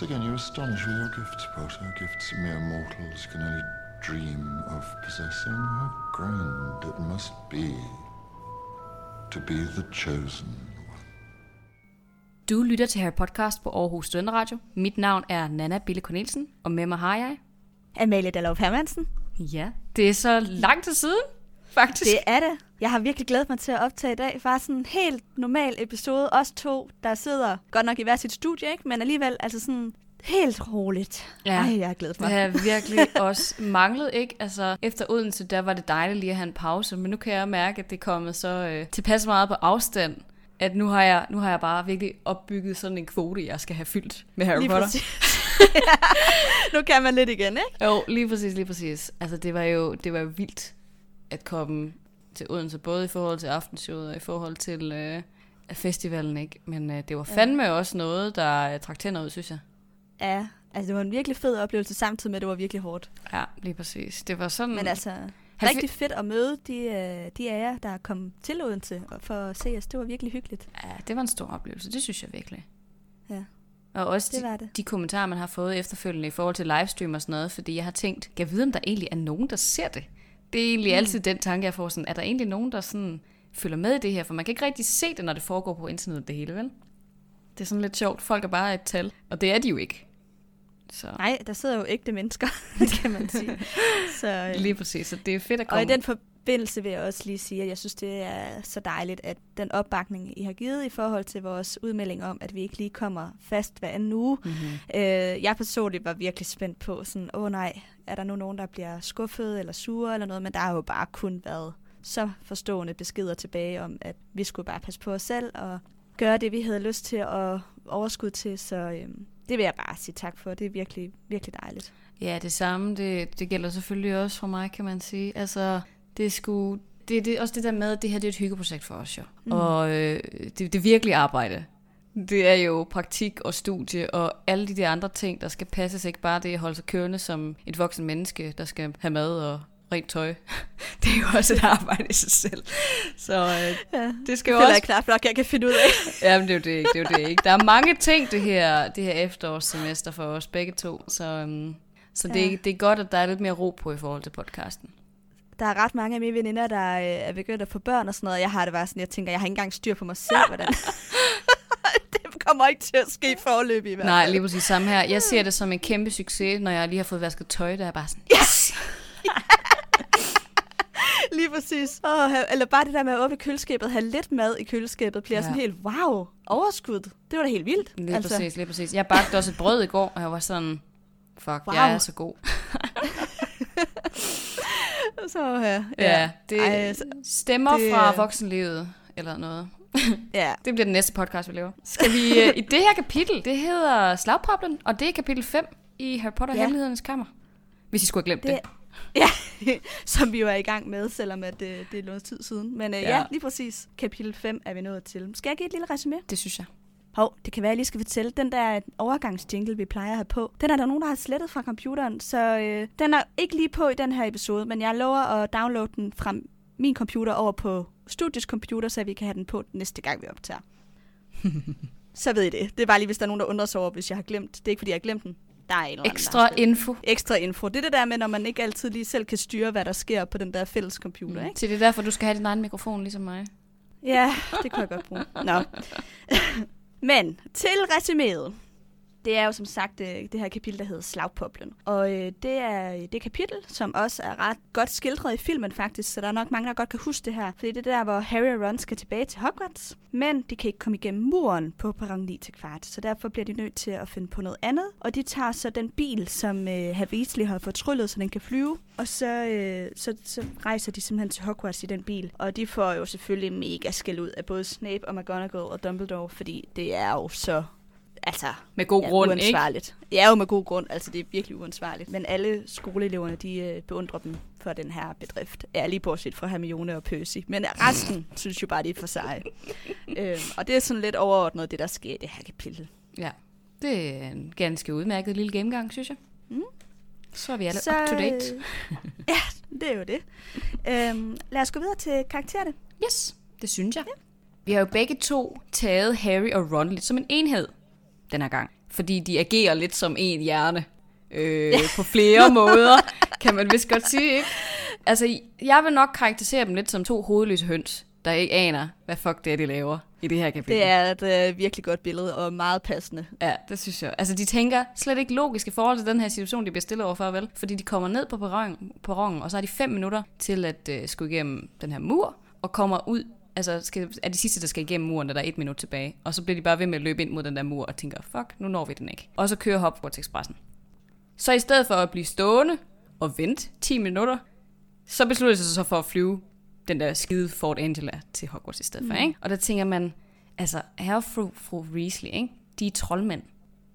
Once again, you astonish with your gifts, Potter. Gifts mere mortals can only dream of possessing. How grand it must be to be the chosen one. Du lytter til Harry Podcast på Aarhus Studenteradio. Mit navn er Nana Bille Cornelsen, og med mig har jeg... Amalie Dallov Hermansen. Ja, det er så lang tid siden, faktisk. Det er det. Jeg har virkelig glædet mig til at optage i dag. Bare sådan en helt normal episode. Os to, der sidder godt nok i hver sit studie, ikke? men alligevel altså sådan helt roligt. Ja. Ej, jeg har glædet mig. Det har virkelig også manglet, ikke? Altså, efter Odense, der var det dejligt lige at have en pause, men nu kan jeg mærke, at det er kommet så øh, tilpas meget på afstand, at nu har, jeg, nu har jeg bare virkelig opbygget sådan en kvote, jeg skal have fyldt med Harry Lige Potter. præcis. nu kan man lidt igen, ikke? Jo, lige præcis, lige præcis. Altså, det var jo, det var jo vildt at komme til Odense, både i forhold til aftenshowet og i forhold til øh, festivalen, ikke? Men øh, det var fandme ja. også noget, der øh, trak tænder ud, synes jeg. Ja, altså det var en virkelig fed oplevelse, samtidig med, at det var virkelig hårdt. Ja, lige præcis. Det var sådan... Men altså, Han rigtig fedt at møde de, øh, de af jer, der er kommet til Odense for at se os. Det var virkelig hyggeligt. Ja, det var en stor oplevelse. Det synes jeg virkelig. Ja. Og også Det de, det. de kommentarer, man har fået efterfølgende i forhold til livestream og sådan noget, fordi jeg har tænkt, jeg vide, om der egentlig er nogen, der ser det? Det er egentlig mm. altid den tanke, jeg får sådan, er der egentlig nogen, der sådan følger med i det her? For man kan ikke rigtig se det, når det foregår på internettet det hele, vel? Det er sådan lidt sjovt. Folk er bare et tal, og det er de jo ikke. Så Nej, der sidder jo ægte mennesker, kan man sige. Så, øh, lige præcis, så det er fedt at Og i komme. den forbindelse vil jeg også lige sige, at jeg synes, det er så dejligt, at den opbakning, I har givet i forhold til vores udmelding om, at vi ikke lige kommer fast hver anden uge. Mm-hmm. Øh, jeg personligt var virkelig spændt på, sådan, åh nej, er der nu nogen, der bliver skuffet eller sure eller noget, men der har jo bare kun været så forstående beskeder tilbage om, at vi skulle bare passe på os selv og gøre det, vi havde lyst til og overskud til, så øh, det vil jeg bare sige tak for. Det er virkelig, virkelig dejligt. Ja, det samme, det, det gælder selvfølgelig også for mig, kan man sige. Altså, det er sgu... Det, det er også det der med, at det her det er et hyggeprojekt for os jo. Mm. Og øh, det, det er virkelig arbejde. Det er jo praktik og studie og alle de der andre ting, der skal passes. Ikke bare det at holde sig kørende som et voksen menneske, der skal have mad og rent tøj. Det er jo også et arbejde i sig selv. Så øh, Ja, det skal jo er også jeg knap nok, jeg kan finde ud af. Jamen, det er jo det ikke, det er jo det ikke. Der er mange ting, det her, det her efterårssemester for os begge to, så, um, så det, Ja. det er godt, at der er lidt mere ro på i forhold til podcasten. Der er ret mange af mine veninder, der øh, er begyndt at få børn og sådan noget. Jeg har det bare sådan, jeg tænker, jeg har ikke engang styr på mig selv, hvordan... det kommer ikke til at ske forløb i hvert fald. Nej, lige præcis samme her. Jeg ser det som en kæmpe succes, når jeg lige har fået vasket tøj, der er bare sådan, yes! Lige præcis. Oh, eller bare det der med at åbne køleskabet, have lidt mad i køleskabet, bliver Ja. sådan helt, wow, overskud. Det var da helt vildt. Lige altså. præcis, lige præcis. Jeg bagte også et brød i går, og jeg var sådan, fuck. Wow. jeg er så god. Så, ja, Ja, det Ej, så- stemmer det- fra voksenlivet, eller noget. ja. Det bliver den næste podcast, vi laver. Skal vi, øh, i det her kapitel, det hedder Slagpoplen, og det er kapitel 5 i Harry Potter ja. Hemmelighedernes Kammer. Hvis I skulle have glemt det. Det, ja, som vi jo er i gang med, selvom at det, det er noget tid siden. Men øh, Ja. ja. ja, lige præcis. Kapitel 5 er vi nået til. Skal jeg give et lille resume? Det synes jeg. Hov, det kan være, jeg lige skal fortælle. Den der overgangsjingle, vi plejer at have på, den er der nogen, der har slettet fra computeren. Så øh, den er ikke lige på i den her episode, men jeg lover at downloade den fra min computer over på studiets computer, så vi kan have den på næste gang, vi optager. så ved I det. Det er bare lige, hvis der er nogen, der undrer sig over, hvis jeg har glemt. Det er ikke, fordi jeg har glemt den. Der er en eller anden, der Ekstra slettet. info. Ekstra info. Det er det der med, når man ikke altid lige selv kan styre, hvad der sker på den der fælles computer, ikke? Så det er derfor, du skal have din egen mikrofon, ligesom mig. Ja, det kunne jeg godt bruge. Nå. Men til resuméet. Det er jo som sagt øh, det her kapitel, der hedder Slagpoplen. Og øh, det er øh, det kapitel, som også er ret godt skildret i filmen faktisk, så der er nok mange, der godt kan huske det her. Fordi det er der, hvor Harry og Ron skal tilbage til Hogwarts, men de kan ikke komme igennem muren på perron 9 til kvart, så derfor bliver de nødt til at finde på noget andet. Og de tager så den bil, som øh, Harry Weasley har fortryllet, så den kan flyve, og så, øh, så, så rejser de simpelthen til Hogwarts i den bil. Og de får jo selvfølgelig mega skæld ud af både Snape og McGonagall og Dumbledore, fordi det er jo så altså, Med god ja, grund, ikke? uansvarligt. Det er jo med god grund, altså det er virkelig uansvarligt. Men alle skoleeleverne, de øh, beundrer dem for den her bedrift. Ja, lige bortset fra Hermione og Percy. Men resten synes jo bare, de er for seje. øhm, og det er sådan lidt overordnet, det der sker i det her kapitel. Ja. Det er en ganske udmærket lille gennemgang, synes jeg. Mm. Så er vi alle up to date. øh, ja, det er jo det. Øhm, lad os gå videre til karaktererne. Yes, det synes jeg. Vi har jo begge to taget Harry og Ron lidt som en enhed den her gang. fordi de agerer lidt som en hjerne. Øh, på flere måder, kan man vist godt sige, ikke? Altså, jeg vil nok karakterisere dem lidt som to hovedløse høns, der ikke aner, hvad fuck det er, de laver i det her kapitel. Det er et øh, virkelig godt billede, og meget passende. Ja, det synes jeg. Altså, de tænker slet ikke logisk i forhold til den her situation, de bliver stillet overfor, vel? Fordi de kommer ned på perron, perronen, og så har de fem minutter til at øh, skulle igennem den her mur, og kommer ud altså skal, er de sidste, der skal igennem muren, da der er et minut tilbage. Og så bliver de bare ved med at løbe ind mod den der mur og tænker, fuck, nu når vi den ikke. Og så kører Hogwarts Expressen. Så i stedet for at blive stående og vente 10 minutter, så beslutter de sig så for at flyve den der skide Fort Angela til Hogwarts i stedet mm. for, ikke? Og der tænker man, altså, herre fru, fru Weasley, ikke? De er troldmænd.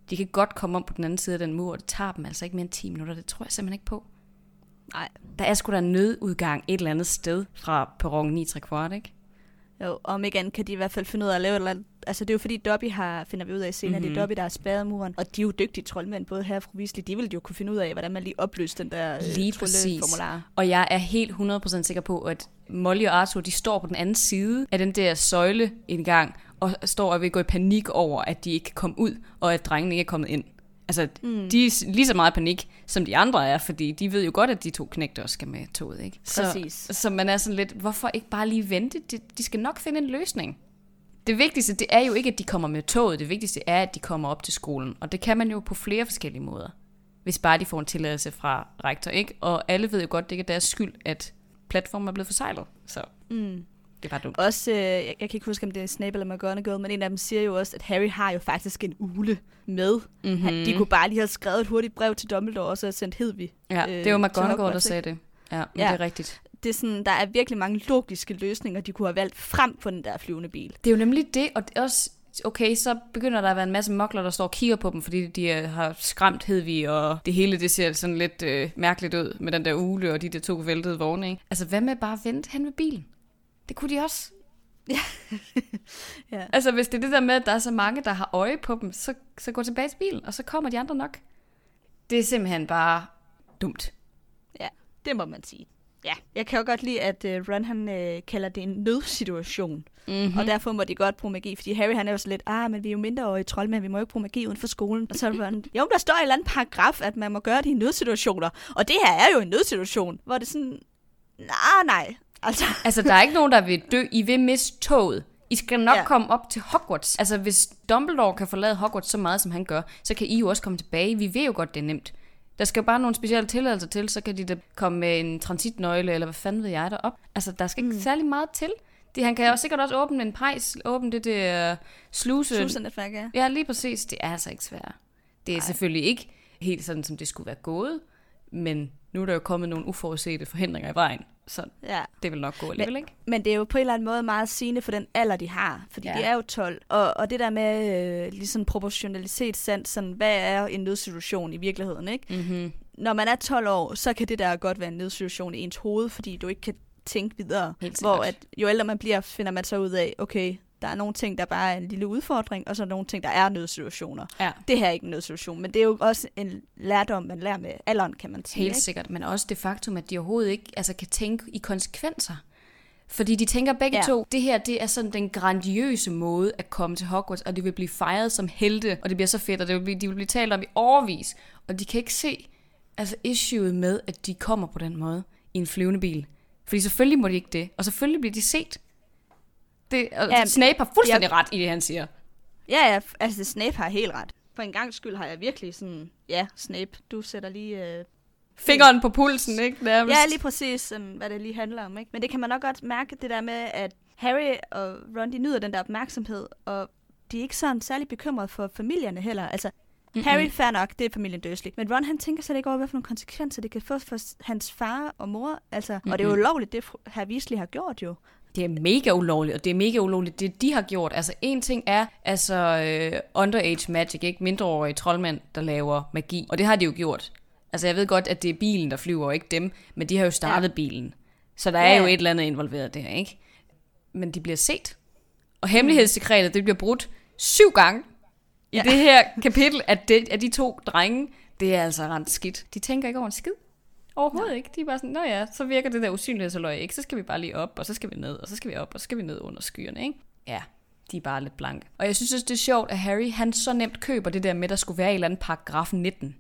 De kan godt komme om på den anden side af den mur, og det tager dem altså ikke mere end 10 minutter. Det tror jeg simpelthen ikke på. Nej. Der er sgu da en nødudgang et eller andet sted fra perron 9 kvart, ikke? Jo, om ikke andet kan de i hvert fald finde ud af at lave eller. Altså det er jo fordi Dobby har, finder vi ud af senere, mm-hmm. det er Mhm. Dobby, der har spærret muren. Og de er jo dygtige troldmænd, både her og fru Weasley. De ville jo kunne finde ud af, hvordan man lige opløste den der øh, Lige trylleformular. Og jeg er helt 100% sikker på, at Molly og Arthur, de står på den anden side af den der søjle en gang, og står og vil gå i panik over, at de ikke kan komme ud, og at drengene ikke er kommet ind. Altså, mm. de er lige så meget i panik, som de andre er, fordi de ved jo godt, at de to knægte også skal med toget, ikke? Præcis. Så, så man er sådan lidt, hvorfor ikke bare lige vente? De, de skal nok finde en løsning. Det vigtigste, det er jo ikke, at de kommer med toget. Det vigtigste er, at de kommer op til skolen. Og det kan man jo på flere forskellige måder. Hvis bare de får en tilladelse fra rektor, ikke? Og alle ved jo godt, det ikke er deres skyld, at platformen er blevet forsejlet. Så Mm. Det bare dumt. Også, øh, jeg, jeg kan ikke huske, om det er Snape eller McGonagall, men en af dem siger jo også, at Harry har jo faktisk en ule med. Mm-hmm. Han, de kunne bare lige have skrevet et hurtigt brev til Dumbledore, og så sendt Hedvig. Ja, øh, det var McGonagall, der sagde det. Ja, men Ja. det er rigtigt. Det er sådan, der er virkelig mange logiske løsninger, de kunne have valgt frem på den der flyvende bil. Det er jo nemlig det, og det er også, okay, så begynder der at være en masse mokler, der står og kigger på dem, fordi de øh, har skræmt Hedvig, og det hele det ser sådan lidt øh, mærkeligt ud med den der ule og de der to væltede vogne, ikke? Altså, hvad med bare at vente hen ved bilen? Det kunne de også. Ja. Altså, hvis det er det der med, at der er så mange, der har øje på dem, så, så gå tilbage til bilen, og så kommer de andre nok. Det er simpelthen bare dumt. Ja, det må man sige. Ja, jeg kan jo godt lide, at uh, Ron han uh, kalder det en nødsituation. Mm-hmm. Og derfor må de godt bruge magi, fordi Harry han er jo så lidt, ah, men vi er jo mindreårige troldmænd, vi må jo ikke bruge magi uden for skolen. Og så er Ron, jo, der står i en eller anden paragraf, at man må gøre det i nødsituationer. Og det her er jo en nødsituation, hvor det er sådan, nej, nej. Altså, Altså, der er ikke nogen, der vil dø. I vil miste toget. I skal nok Ja. komme op til Hogwarts. Altså, hvis Dumbledore kan forlade Hogwarts så meget, som han gør, så kan I jo også komme tilbage. Vi ved jo godt, det er nemt. Der skal bare nogle specielle tilladelser til, så kan de da komme med en transitnøgle, eller hvad fanden ved jeg derop. Altså, der skal ikke mm. særlig meget til. Det, han kan jo sikkert også åbne en pejs, åbne det der sluse. Susan-netværk, ja. Ja, lige præcis. Det er altså ikke svært. Det er. Ej. selvfølgelig ikke helt sådan, som det skulle være gået, men nu er der jo kommet nogle uforudsete forhindringer i vejen, så ja. det vil nok gå alligevel, ikke? Men det er jo på en eller anden måde meget sigende for den alder, de har. Fordi ja. De er jo 12. Og, og det der med øh, ligesom proportionalitet, sandt, sådan, hvad er en nødsituation i virkeligheden, ikke? Mm-hmm. Når man er 12 år, så kan det der godt være en nødsituation i ens hoved, fordi du ikke kan tænke videre. Helt Hvor at, jo ældre man bliver, finder man så ud af, okay, der er nogle ting, der bare er en lille udfordring, og så er nogle ting, der er nødsituationer. Ja. Det her er ikke en nødsituation, men det er jo også en lærdom, man lærer med alderen, kan man sige. Helt ikke? sikkert, men også det faktum, at de overhovedet ikke altså, kan tænke i konsekvenser. Fordi de tænker begge ja. to, det her det er sådan den grandiøse måde at komme til Hogwarts, og det vil blive fejret som helte, og det bliver så fedt, og det vil blive, de vil blive talt om i overvis. Og de kan ikke se altså issueet med, at de kommer på den måde i en flyvende bil. Fordi selvfølgelig må de ikke det, og selvfølgelig bliver de set. Det, og Ja, ja, Snape har fuldstændig ret i det, han siger. Ja, ja, altså Snape har helt ret. For en gang skyld har jeg virkelig sådan, ja, Snape, du sætter lige... Øh, Fingeren på pulsen, ikke? Nærmest. ja, lige præcis, sådan, hvad det lige handler om. Ikke? Men det kan man nok godt mærke, det der med, at Harry og Ron, de nyder den der opmærksomhed, og de er ikke sådan særlig bekymrede for familierne heller. Altså, mm-hmm. Harry, fair nok, det er familien Dursley. Men Ron, han tænker slet ikke over, hvad for nogle konsekvenser det kan få for hans far og mor. Altså, mm-hmm. Og det er jo ulovligt, det herr Weasley har gjort jo. Det er mega ulovligt, og det er mega ulovligt, det de har gjort. Altså, en ting er, altså, øh, underage magic, ikke? Mindreårige troldmænd, der laver magi. Og det har de jo gjort. Altså, jeg ved godt, at det er bilen, der flyver, og ikke dem. Men de har jo startet ja. bilen. Så der er Ja. jo et eller andet involveret der, ikke? Men de bliver set. Og hemmelighedssekretet, det bliver brudt syv gange i Ja. det her kapitel, at, det, at de to drenge, det er altså rent skidt. De tænker ikke over en skid. Overhovedet Nej. ikke. De er bare sådan, nå ja, så virker det der usynlighedsaløj ikke. Så skal vi bare lige op, og så skal vi ned, og så skal vi op, og så skal vi ned under skyerne, ikke? Ja. De er bare lidt blanke. Og jeg synes også, det er sjovt, at Harry, han så nemt køber det der med, at der skulle være en eller anden paragraf 19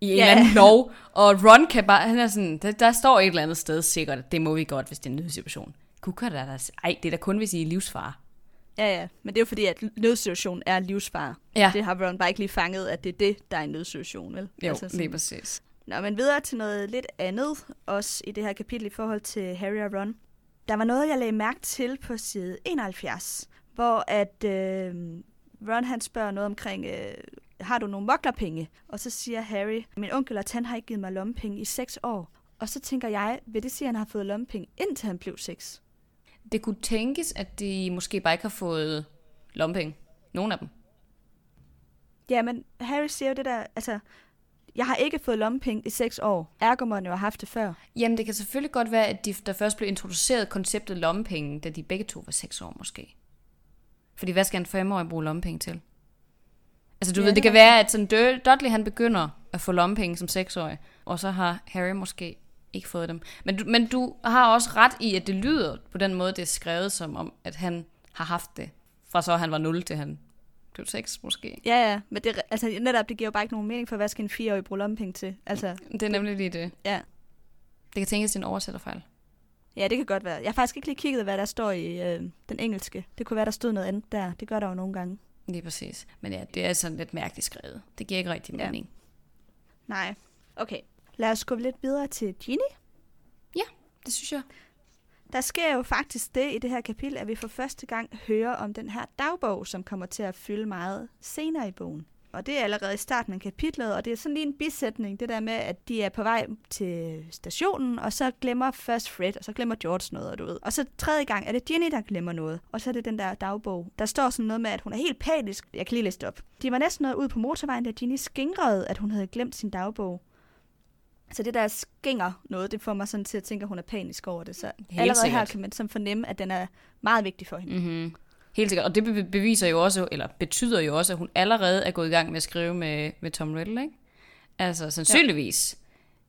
i en Ja. eller anden lov. Og Ron kan bare, han er sådan, der, der står et eller andet sted sikkert, at det må vi godt, hvis det er en nødsituation. Kan der da, ej, det er da kun, hvis I er livsfare. Ja, ja. Men det er jo fordi, at nødsituation er livsfare. Ja, Det har Ron bare ikke lige fanget, at det er det, der er en nødsituation, vel? jo, Altså altså, lige præcis. Nå, men videre til noget lidt andet, også i det her kapitel i forhold til Harry og Ron. Der var noget, jeg lagde mærke til på side 71, hvor at øh, Ron han spørger noget omkring, øh, har du nogle moklerpenge? Og så siger Harry, min onkel og tan har ikke givet mig lommepenge i 6 år. Og så tænker jeg, vil det sige, at han har fået lommepenge, indtil han blev 6? Det kunne tænkes, at de måske bare ikke har fået lompenge. Nogle af dem. Ja, men Harry siger jo det der, altså, jeg har ikke fået lommepenge i 6 år. Ergo må jo have haft det før. Jamen, det kan selvfølgelig godt være, at de, der først blev introduceret konceptet lommepenge, da de begge to var 6 år måske. Fordi hvad skal en femårig bruge lommepenge til? Altså, du Ja, ved, det det kan være, at sådan Dudley han begynder at få lommepenge som 6-årig, og så har Harry måske ikke fået dem. Men du, men du har også ret i, at det lyder på den måde, det er skrevet som om, at han har haft det, fra så han var 0 til han blev 6 måske. Ja, ja, men det, altså, netop, det giver jo bare ikke nogen mening for, hvad skal en fireårig bruge lommepenge til? Altså, Det er nemlig lige det. ja. Det kan tænkes, det er en oversætterfejl. ja, det kan godt være. Jeg har faktisk ikke lige kigget, hvad der står i øh, den engelske. Det kunne være, der stod noget andet der. Det gør der jo nogle gange. Lige præcis. Men ja, det er sådan lidt mærkeligt skrevet. Det giver ikke rigtig Ja. mening. Nej. Okay. Lad os gå lidt videre til Ginny. Det synes jeg. Der sker jo faktisk det i det her kapitel, at vi for første gang hører om den her dagbog, som kommer til at fylde meget senere i bogen. Og det er allerede i starten af kapitlet, og det er sådan lige en bisætning, det der med, at de er på vej til stationen, og så glemmer først Fred, og så glemmer George noget, og du ved. Og så tredje gang er det Jenny, der glemmer noget, og så er det den der dagbog. Der står sådan noget med, at hun er helt panisk. Jeg kan lige læse det op. De var næsten nået ud på motorvejen, da Jenny skingrede, at hun havde glemt sin dagbog. Så det der skinger noget, det får mig sådan til at tænke, at hun er panisk over det. Så Helt allerede her sikkert. kan man sådan fornemme, at den er meget vigtig for hende. Mm-hmm. Helt sikkert. Og det be- beviser jo også, eller betyder jo også, at hun allerede er gået i gang med at skrive med, med Tom Riddle, ikke? Altså sandsynligvis,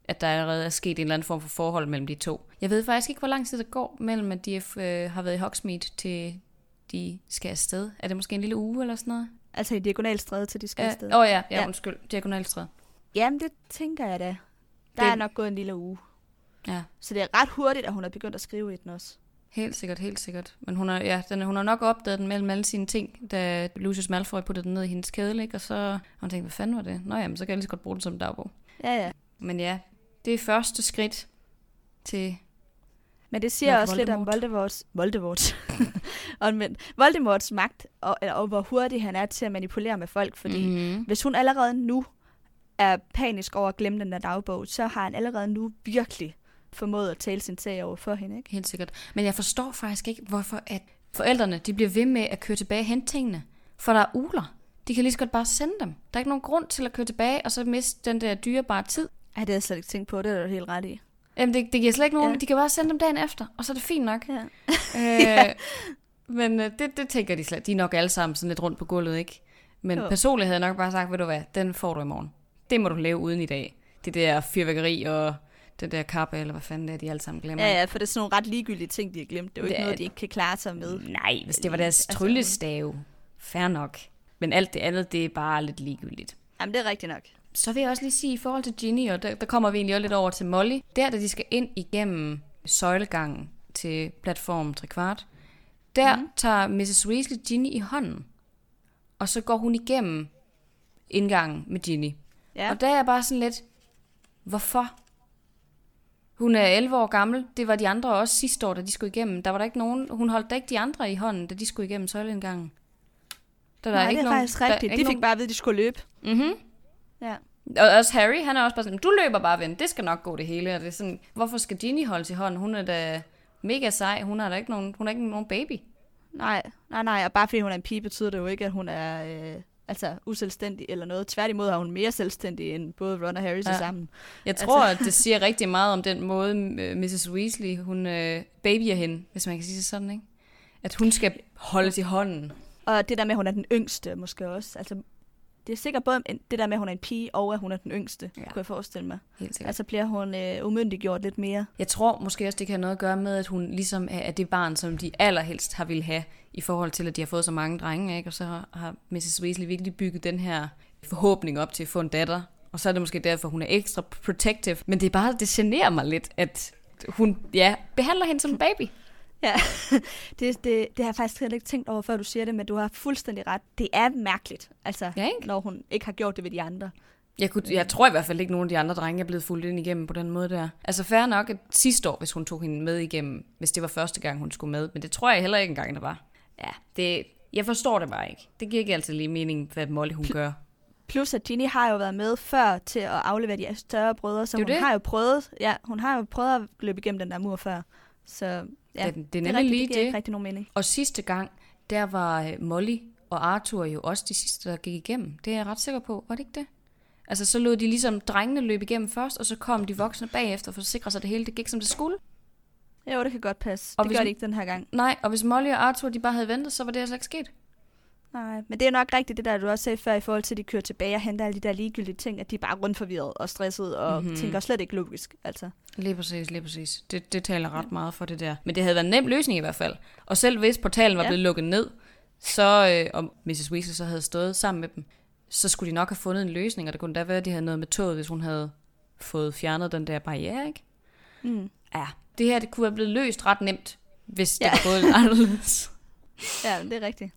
ja. at der allerede er sket en eller anden form for forhold mellem de to. Jeg ved faktisk ikke, hvor lang tid det går mellem, at de øh, har været i Hogsmeade til de skal afsted. Er det måske en lille uge eller sådan noget? Altså i diagonalstræde til de skal Åh afsted. ja, oh, ja, ja, Ja. undskyld. Diagonalstræde. Jamen, det tænker jeg da. Der Det- er nok gået en lille uge. Ja, Så det er ret hurtigt, at hun er begyndt at skrive i den også. helt sikkert, helt sikkert. Men hun har, ja, den, hun har nok opdaget den mellem alle sine ting, da Lucius Malfoy puttede den ned i hendes kedel, ikke? Og så har hun tænkt, hvad fanden var det? Nå jamen, så kan jeg lige så godt bruge den som dagbog. Ja, ja. Men ja, det er første skridt til... Men det siger Nok også lidt om Voldemort. Voldemorts, Voldemorts, Omvendt. Voldemorts magt, og, og hvor hurtig han er til at manipulere med folk. Fordi mm. mm, hvis hun allerede nu er panisk over at glemme den der dagbog, så har han allerede nu virkelig formået at tale sin sag over for hende. Ikke? helt sikkert. Men jeg forstår faktisk ikke, hvorfor at forældrene de bliver ved med at køre tilbage og hente tingene. For der er uler. De kan lige så godt bare sende dem. Der er ikke nogen grund til at køre tilbage, og så miste den der dyrebare tid. Ej, det har jeg slet ikke tænkt på. Det er du helt ret i. Jamen, det, det giver slet ikke nogen... Ja. De kan bare sende dem dagen efter, og så er det fint nok. Ja. øh, men øh, det, det tænker de slet. De er nok alle sammen sådan lidt rundt på gulvet, ikke? Men Jo. personligt havde jeg nok bare sagt, ved du hvad, den får du i morgen. Det må du lave uden i dag. Det der fyrværkeri og det der kappe, eller hvad fanden det er, de alle sammen glemmer. Ja, ja, for det er sådan nogle ret ligegyldige ting, de har glemt. Det er jo ikke er- noget, de ikke kan klare sig med. Nej, hvis det var deres Altså- tryllestav. Fair nok. Men alt det andet, det er bare lidt ligegyldigt. Jamen, det er rigtigt nok. Så vil jeg også lige sige, i forhold til Ginny, og der, der kommer vi egentlig også lidt over til Molly. Der, da de skal ind igennem søjlegangen til platform 3 kvart, der mm. tager Mrs. Weasley Ginny i hånden. Og så går hun igennem indgangen med Ginny. Ja. Og der er jeg bare sådan lidt, hvorfor? Hun er 11 år gammel. Det var de andre også sidste år, da de skulle igennem. Der var der ikke nogen, hun holdt da ikke de andre i hånden, da de skulle igennem søjleindgangen. Der, Nej, det er nogen, faktisk der er rigtigt. ikke De fik bare at vide, at de skulle løbe. Mhm. Ja. Og også Harry, han er også bare sådan, du løber bare, ven. Det skal nok gå det hele. Og det er sådan, hvorfor skal Ginny holde i hånden? Hun er da mega sej. Hun er da ikke nogen, hun er ikke nogen baby. Nej, nej, nej. Og bare fordi hun er en pige, betyder det jo ikke, at hun er øh, altså uselvstændig eller noget. Tværtimod er hun mere selvstændig end både Ron og Harry Ja. sammen. Jeg tror, altså... at det siger rigtig meget om den måde, Mrs. Weasley, hun øh, babyer hende, hvis man kan sige det sådan, ikke? At hun skal holde i hånden. Og det der med, at hun er den yngste måske også. Altså, det er sikkert både det der med, at hun er en pige, og at hun er den yngste, Ja. kunne jeg forestille mig. Helt sikkert. Altså bliver hun øh, umyndiggjort lidt mere. Jeg tror måske også, det kan have noget at gøre med, at hun ligesom er er det barn, som de allerhelst har ville have, i forhold til, at de har fået så mange drenge, ikke? Og så har, har Mrs. Weasley virkelig bygget den her forhåbning op til at få en datter. Og så er det måske derfor, hun er ekstra protective. Men det er bare, det generer mig lidt, at hun ja, behandler hende som en baby. Ja, det, det, det har jeg faktisk heller ikke tænkt over, før du siger det, men du har fuldstændig ret. Det er mærkeligt, altså, Ja, ikke? når hun ikke har gjort det ved de andre. Jeg, kunne, jeg tror i hvert fald ikke, nogen af de andre drenge er blevet fuldt ind igennem på den måde der. Altså fair nok, at sidste år, hvis hun tog hende med igennem, hvis det var første gang, hun skulle med. Men det tror jeg heller ikke engang, det var. Ja, det, jeg forstår det bare ikke. Det giver ikke altid lige mening, hvad Molly hun gør. Plus at Ginny har jo været med før til at aflevere de større brødre, så Det hun det. har jo prøvet, ja, hun har jo prøvet at løbe igennem den der mur før. Så ja, det, det er nemlig lige det giver det. ikke rigtig nogen mening. Og sidste gang, der var øh, Molly og Arthur jo også de sidste, der gik igennem. Det er jeg ret sikker på. Var det ikke det? Altså, så lod de ligesom drengene løbe igennem først, og så kom de voksne bagefter for at sikre sig, at det hele det gik, som det skulle. Jo, det kan godt passe. Og det hvis gør det ikke den her gang. Nej, og hvis Molly og Arthur de bare havde ventet, så var det altså ikke sket. Nej, men det er nok rigtigt, det der, du også sagde før, i forhold til, at de kører tilbage og henter alle de der ligegyldige ting, at de er bare rundt forvirret og stresset og Mhm. mm-hmm. tænker slet ikke logisk. Altså. Lige præcis, lige præcis. Det, det taler ret meget for det der. Men det havde været en nem løsning i hvert fald. Og selv hvis portalen var Ja. blevet lukket ned, så, øh, og Mrs. Weasley så havde stået sammen med dem, så skulle de nok have fundet en løsning, og det kunne da være, at de havde noget med toget, hvis hun havde fået fjernet den der barriere, ikke? Mm. Ja, det her det kunne have blevet løst ret nemt, hvis det Ja. var gået anderledes. Ja, det er rigtigt.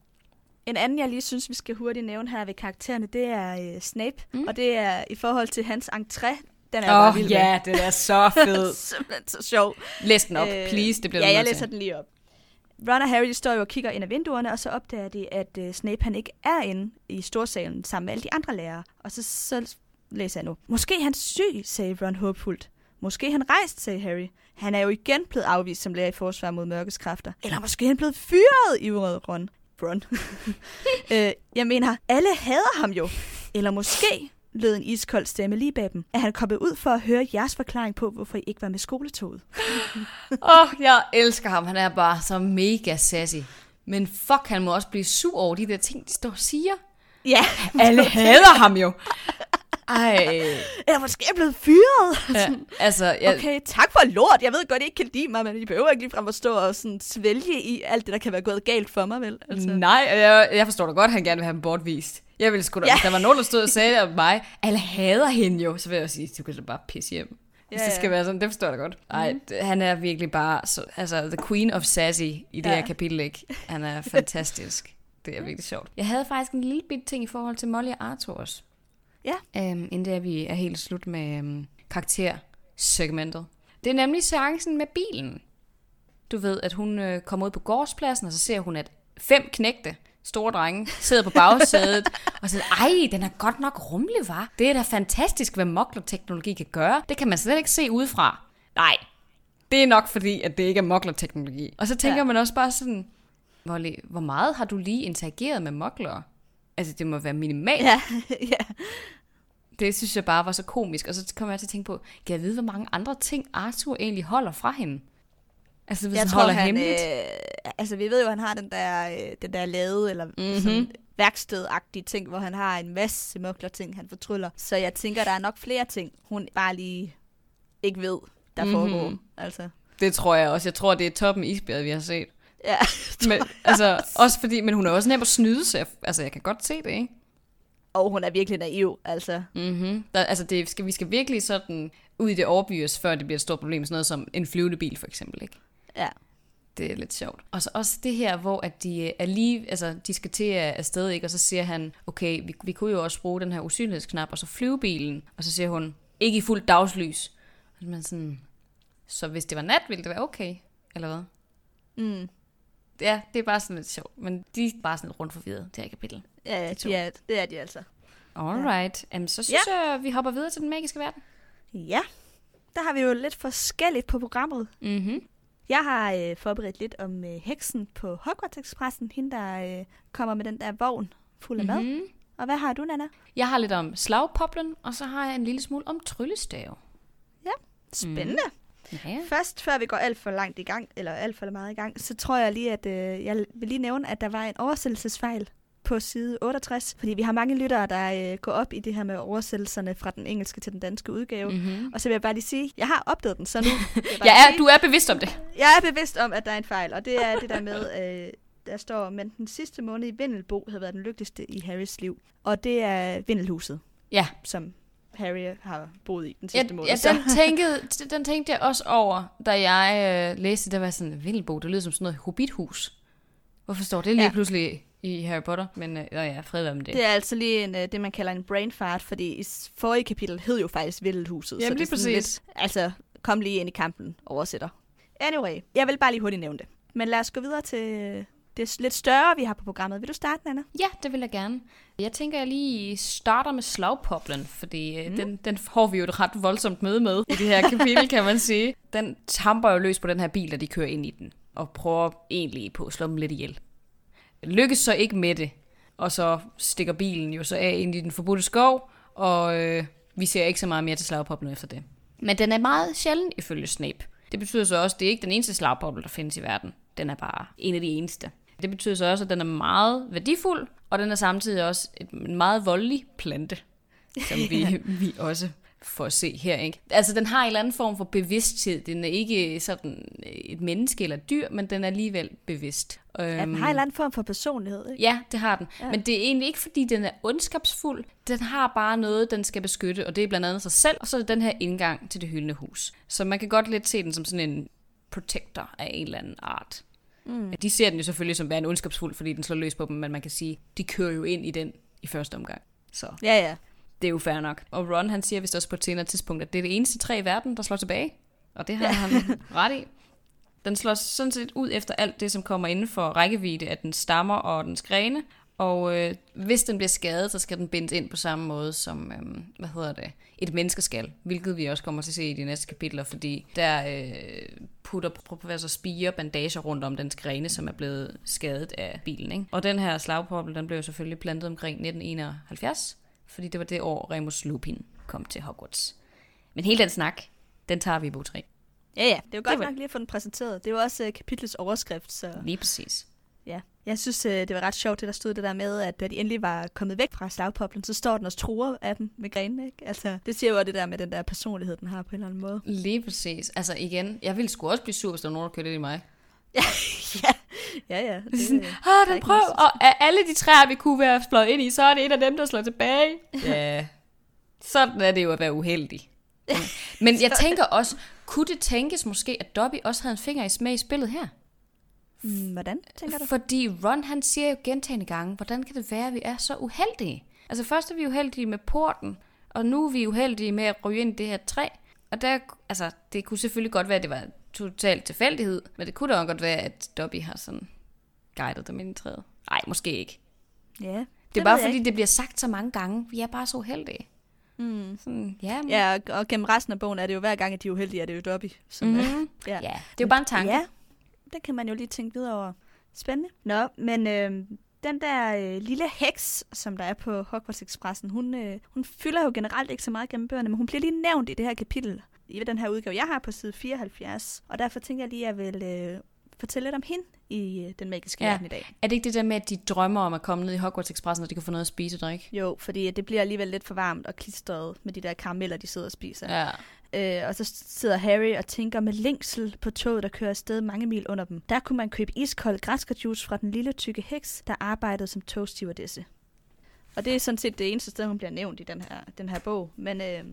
En anden, jeg lige synes, vi skal hurtigt nævne her ved karaktererne, det er øh, Snape. Mm. Og det er i forhold til hans entré. Den er jeg bare vild med. det er så Simpelthen så sjov. Læs den op, please, det bliver Ja, jeg til. læser den lige op. Ron og Harry de står jo og kigger ind ad vinduerne, og så opdager de, at uh, Snape han ikke er inde i storsalen sammen med alle de andre lærere. Og så, så læser jeg nu. Måske han syg, sagde Ron håbfuldt. Måske han rejst, sagde Harry. Han er jo igen blevet afvist som lærer i forsvar mod mørkets kræfter. Eller måske han blevet fyret, ivrede Ron. Ron. øh, jeg mener, alle hader ham jo. Eller måske, lød en iskold stemme lige bag dem, at han kommet ud for at høre jeres forklaring på, hvorfor I ikke var med skoletoget. Åh, oh, jeg elsker ham. Han er bare så mega sassy. Men fuck, han må også blive sur over de der ting, de står og siger. Ja, Alle hader ham jo. Ej. eller måske er jeg blevet fyret. Ja, altså, jeg, Okay, tak for lort. Jeg ved godt, I ikke kan lide mig, men I behøver ikke ligefrem at stå og sådan svælge i alt det, der kan være gået galt for mig, vel? Altså. nej, jeg, jeg forstår da godt, at han gerne vil have dem bortvist. Jeg ville sgu da, Ja. ja. hvis der var nogen, der stod og sagde det om mig, alle hader hende jo, så vil jeg sige, du kan da bare pisse hjem. Hvis Ja, det skal ja. være sådan, det forstår jeg da godt. Ej, mm. han er virkelig bare, så, altså, the queen of sassy i det Ja. her kapitel, ikke? Han er fantastisk. Det er virkelig sjovt. Jeg havde faktisk en lille bit ting i forhold til Molly og Arthur også. Ja. Øhm, inden det er, vi er helt slut med øhm, karaktersegmentet. Det er nemlig seancen med bilen. Du ved, at hun øh, kommer ud på gårdspladsen, og så ser hun, at fem knægte, store drenge, sidder på bagsædet og siger, ej, den er godt nok rummelig, var. Det er da fantastisk, hvad moklerteknologi kan gøre. Det kan man slet ikke se udefra. Nej, det er nok fordi, at det ikke er moklerteknologi. Og så tænker Ja. man også bare sådan, Molly, hvor meget har du lige interageret med moklere? Altså, det må være minimalt. Ja, ja. Det synes jeg bare var så komisk. Og så kommer jeg til at tænke på, kan jeg vide, hvor mange andre ting Arthur egentlig holder fra hende? Altså, hvis Jeg han tror, holder han, hemmeligt. øh, altså, vi ved jo, at han har den der, øh, den der lade, eller Mhm. mm-hmm. sådan værkstedagtige ting, hvor han har en masse mokler ting, han fortryller. Så jeg tænker, der er nok flere ting, hun bare lige ikke ved, der Mhm. mm-hmm. foregår. Altså, Det tror jeg også. Jeg tror, det er toppen isbjerget, vi har set. Ja. Men, altså, også fordi, men hun er også nem at snyde, så jeg, altså, jeg kan godt se det, ikke? Og hun er virkelig naiv, altså. Mm-hmm. Der, altså, det skal, vi skal virkelig sådan ud i det overbyes, før det bliver et stort problem. Sådan noget som en flyvende bil, for eksempel, ikke? Ja. Det er lidt sjovt. Og så også det her, hvor at de øh, er lige, altså de skal til at afsted, ikke? Og så siger han, okay, vi, vi kunne jo også bruge den her usynlighedsknap, og så flyve bilen. Og så siger hun, ikke i fuldt dagslys. Men sådan, så hvis det var nat, ville det være okay, eller hvad? Mm. Ja, det er bare sådan lidt sjovt. Men de er bare sådan lidt rundt forvirret, det her kapitel. Ja, ja, de er, det er de altså. Alright. Jamen, så synes ja. jeg, vi hopper videre til den magiske verden. Ja, der har vi jo lidt forskelligt på programmet. Mm-hmm. Jeg har øh, forberedt lidt om øh, heksen på Hogwarts Expressen, hende der øh, kommer med den der vogn fuld af mad. Mm-hmm. Og hvad har du, Nana? Jeg har lidt om slagpoplen, og så har jeg en lille smule om tryllestav. Spændende. Ja, ja. Først, før vi går alt for langt i gang, eller alt for meget i gang, så tror jeg lige, at øh, jeg vil lige nævne, at der var en oversættelsesfejl på side 68, fordi vi har mange lyttere, der øh, går op i det her med oversættelserne fra den engelske til den danske udgave. Mm-hmm. Og så vil jeg bare lige sige, jeg har opdaget den, så nu... jeg Ja, er, sige- du er bevidst om det. Jeg er bevidst om, at der er en fejl, og det er det der med, øh, der står, men den sidste måned i Vindelbo havde været den lykkeligste i Harrys liv. Og det er Vindelhuset, Ja, som Harry har boet i den ja, sidste måned. ja så- den, tænkede, den tænkte jeg også over, da jeg øh, læste, der var sådan, Vindelbo, det lyder som sådan noget hobbithus. Hvorfor står det lige Ja. ja. pludselig i Harry Potter? Men øh, ja, ja, fred med det. Det er altså lige en, øh, det, man kalder en brain fart, fordi i forrige kapitel hed jo faktisk Vindelhuset. Jamen, så det lige er sådan præcis. Lidt, altså, kom lige ind i kampen, oversætter. Anyway, jeg vil bare lige hurtigt nævne det. Men lad os gå videre til det lidt større, vi har på programmet. Vil du starte, Nana? Ja, det vil jeg gerne. Jeg tænker, jeg lige starter med slagpoplen, fordi Mm. mm. den, den får vi jo et ret voldsomt møde med i det her kapitel, kan man sige. Den tamper jo løs på den her bil, da de kører ind i den, og prøver egentlig på at slå dem lidt ihjel. Lykkes så ikke med det, og så stikker bilen jo så af ind i den forbudte skov, og øh, vi ser ikke så meget mere til slagpoplen efter det. Men den er meget sjælden ifølge Snape. Det betyder så også, at det er ikke den eneste slagpoppel, der findes i verden. Den er bare en af de eneste. Det betyder så også, at den er meget værdifuld, og den er samtidig også en meget voldelig plante, som vi, vi også får at se her. Ikke? Altså, den har en eller anden form for bevidsthed. Den er ikke sådan et menneske eller et dyr, men den er alligevel bevidst. Ja, den Øhm, har en eller anden form for personlighed, ikke? Ja, det har den. Ja. Men det er egentlig ikke, fordi den er ondskabsfuld. Den har bare noget, den skal beskytte, og det er blandt andet sig selv, og så er det den her indgang til det hyldende hus. Så man kan godt lidt se den som sådan en protector af en eller anden art. Mm. De ser den jo selvfølgelig som værende ondskabsfuld, fordi den slår løs på dem, men man kan sige, de kører jo ind i den i første omgang. Så Ja, ja. det er jo fair nok. Og Ron, han siger vist også på et senere tidspunkt, at det er det eneste træ i verden, der slår tilbage. Og det har ja. han ret i. Den slår sådan set ud efter alt det, som kommer inden for rækkevidde af den stammer og dens grene. Og øh, hvis den bliver skadet, så skal den bindes ind på samme måde som, øh, hvad hedder det, et menneske skal. Hvilket vi også kommer til at se i de næste kapitler, fordi der øh, putter professor Spire bandager rundt om dens grene, som er blevet skadet af bilen. Ikke? Og den her slagpoppel, den blev jo selvfølgelig plantet omkring 1971, fordi det var det år, Remus Lupin kom til Hogwarts. Men hele den snak, den tager vi i bog 3. Ja, ja. Det er jo godt var- nok lige at få den præsenteret. Det er jo også uh, kapitlets overskrift, så Lige præcis. ja. Jeg synes, uh, det var ret sjovt, det der stod det der med, at da de endelig var kommet væk fra slagpoplen, så står den og truer af dem med grenene, ikke? Altså, det siger jo også det der med den der personlighed, den har på en eller anden måde. Lige præcis. Altså igen, jeg ville sgu også blive sur, hvis der var nogen, der kørte ind i mig. ja, ja, ja. Det, Sådan, øh, ah, den prøv, og af alle de træer, vi kunne være flået ind i, så er det en af dem, der slår tilbage. Ja, sådan er det jo at være uheldig. Men jeg tænker også, kunne det tænkes måske, at Dobby også havde en finger i smag i spillet her? Mm, Hvordan, tænker du? Fordi Ron, han siger jo gentagende gange, hvordan kan det være, at vi er så uheldige? Altså først er vi uheldige med porten, og nu er vi uheldige med at ryge ind i det her træ. Og der, altså, det kunne selvfølgelig godt være, at det var totalt tilfældighed, men det kunne da også godt være, at Dobby har sådan guidet dem ind i træet. Nej, måske ikke. Ja, Det er ved bare fordi, ikke. det bliver sagt så mange gange. Vi er bare så uheldige. Mm. Sådan, ja, men, Ja, og- gennem resten af bogen er det jo hver gang, at de er uheldige, er det jo Dobby. Som, mm. mm-hmm. ja. ja, det er jo bare en tanke. Ja, det kan man jo lige tænke videre over. Spændende. Nå, men øh, den der øh, lille heks, som der er på Hogwarts Expressen, hun, øh, hun fylder jo generelt ikke så meget gennem bøgerne, men hun bliver lige nævnt i det her kapitel, i den her udgave, jeg har på side 74. Og derfor tænker jeg lige, at jeg vil øh, fortælle lidt om hende i øh, den magiske Ja. verden i dag. Er det ikke det der med, at de drømmer om at komme ned i Hogwarts Expressen, og de kan få noget at spise og drikke? Jo, fordi det bliver alligevel lidt for varmt og klistret med de der karameller, de sidder og spiser. Ja. Øh, og så sidder Harry og tænker med længsel på toget, der kører afsted mange mil under dem. Der kunne man købe iskold græskarjuice fra den lille tykke heks, der arbejdede som togstewardesse. Og det er sådan set det eneste sted, hun bliver nævnt i den her, den her bog. Men øh,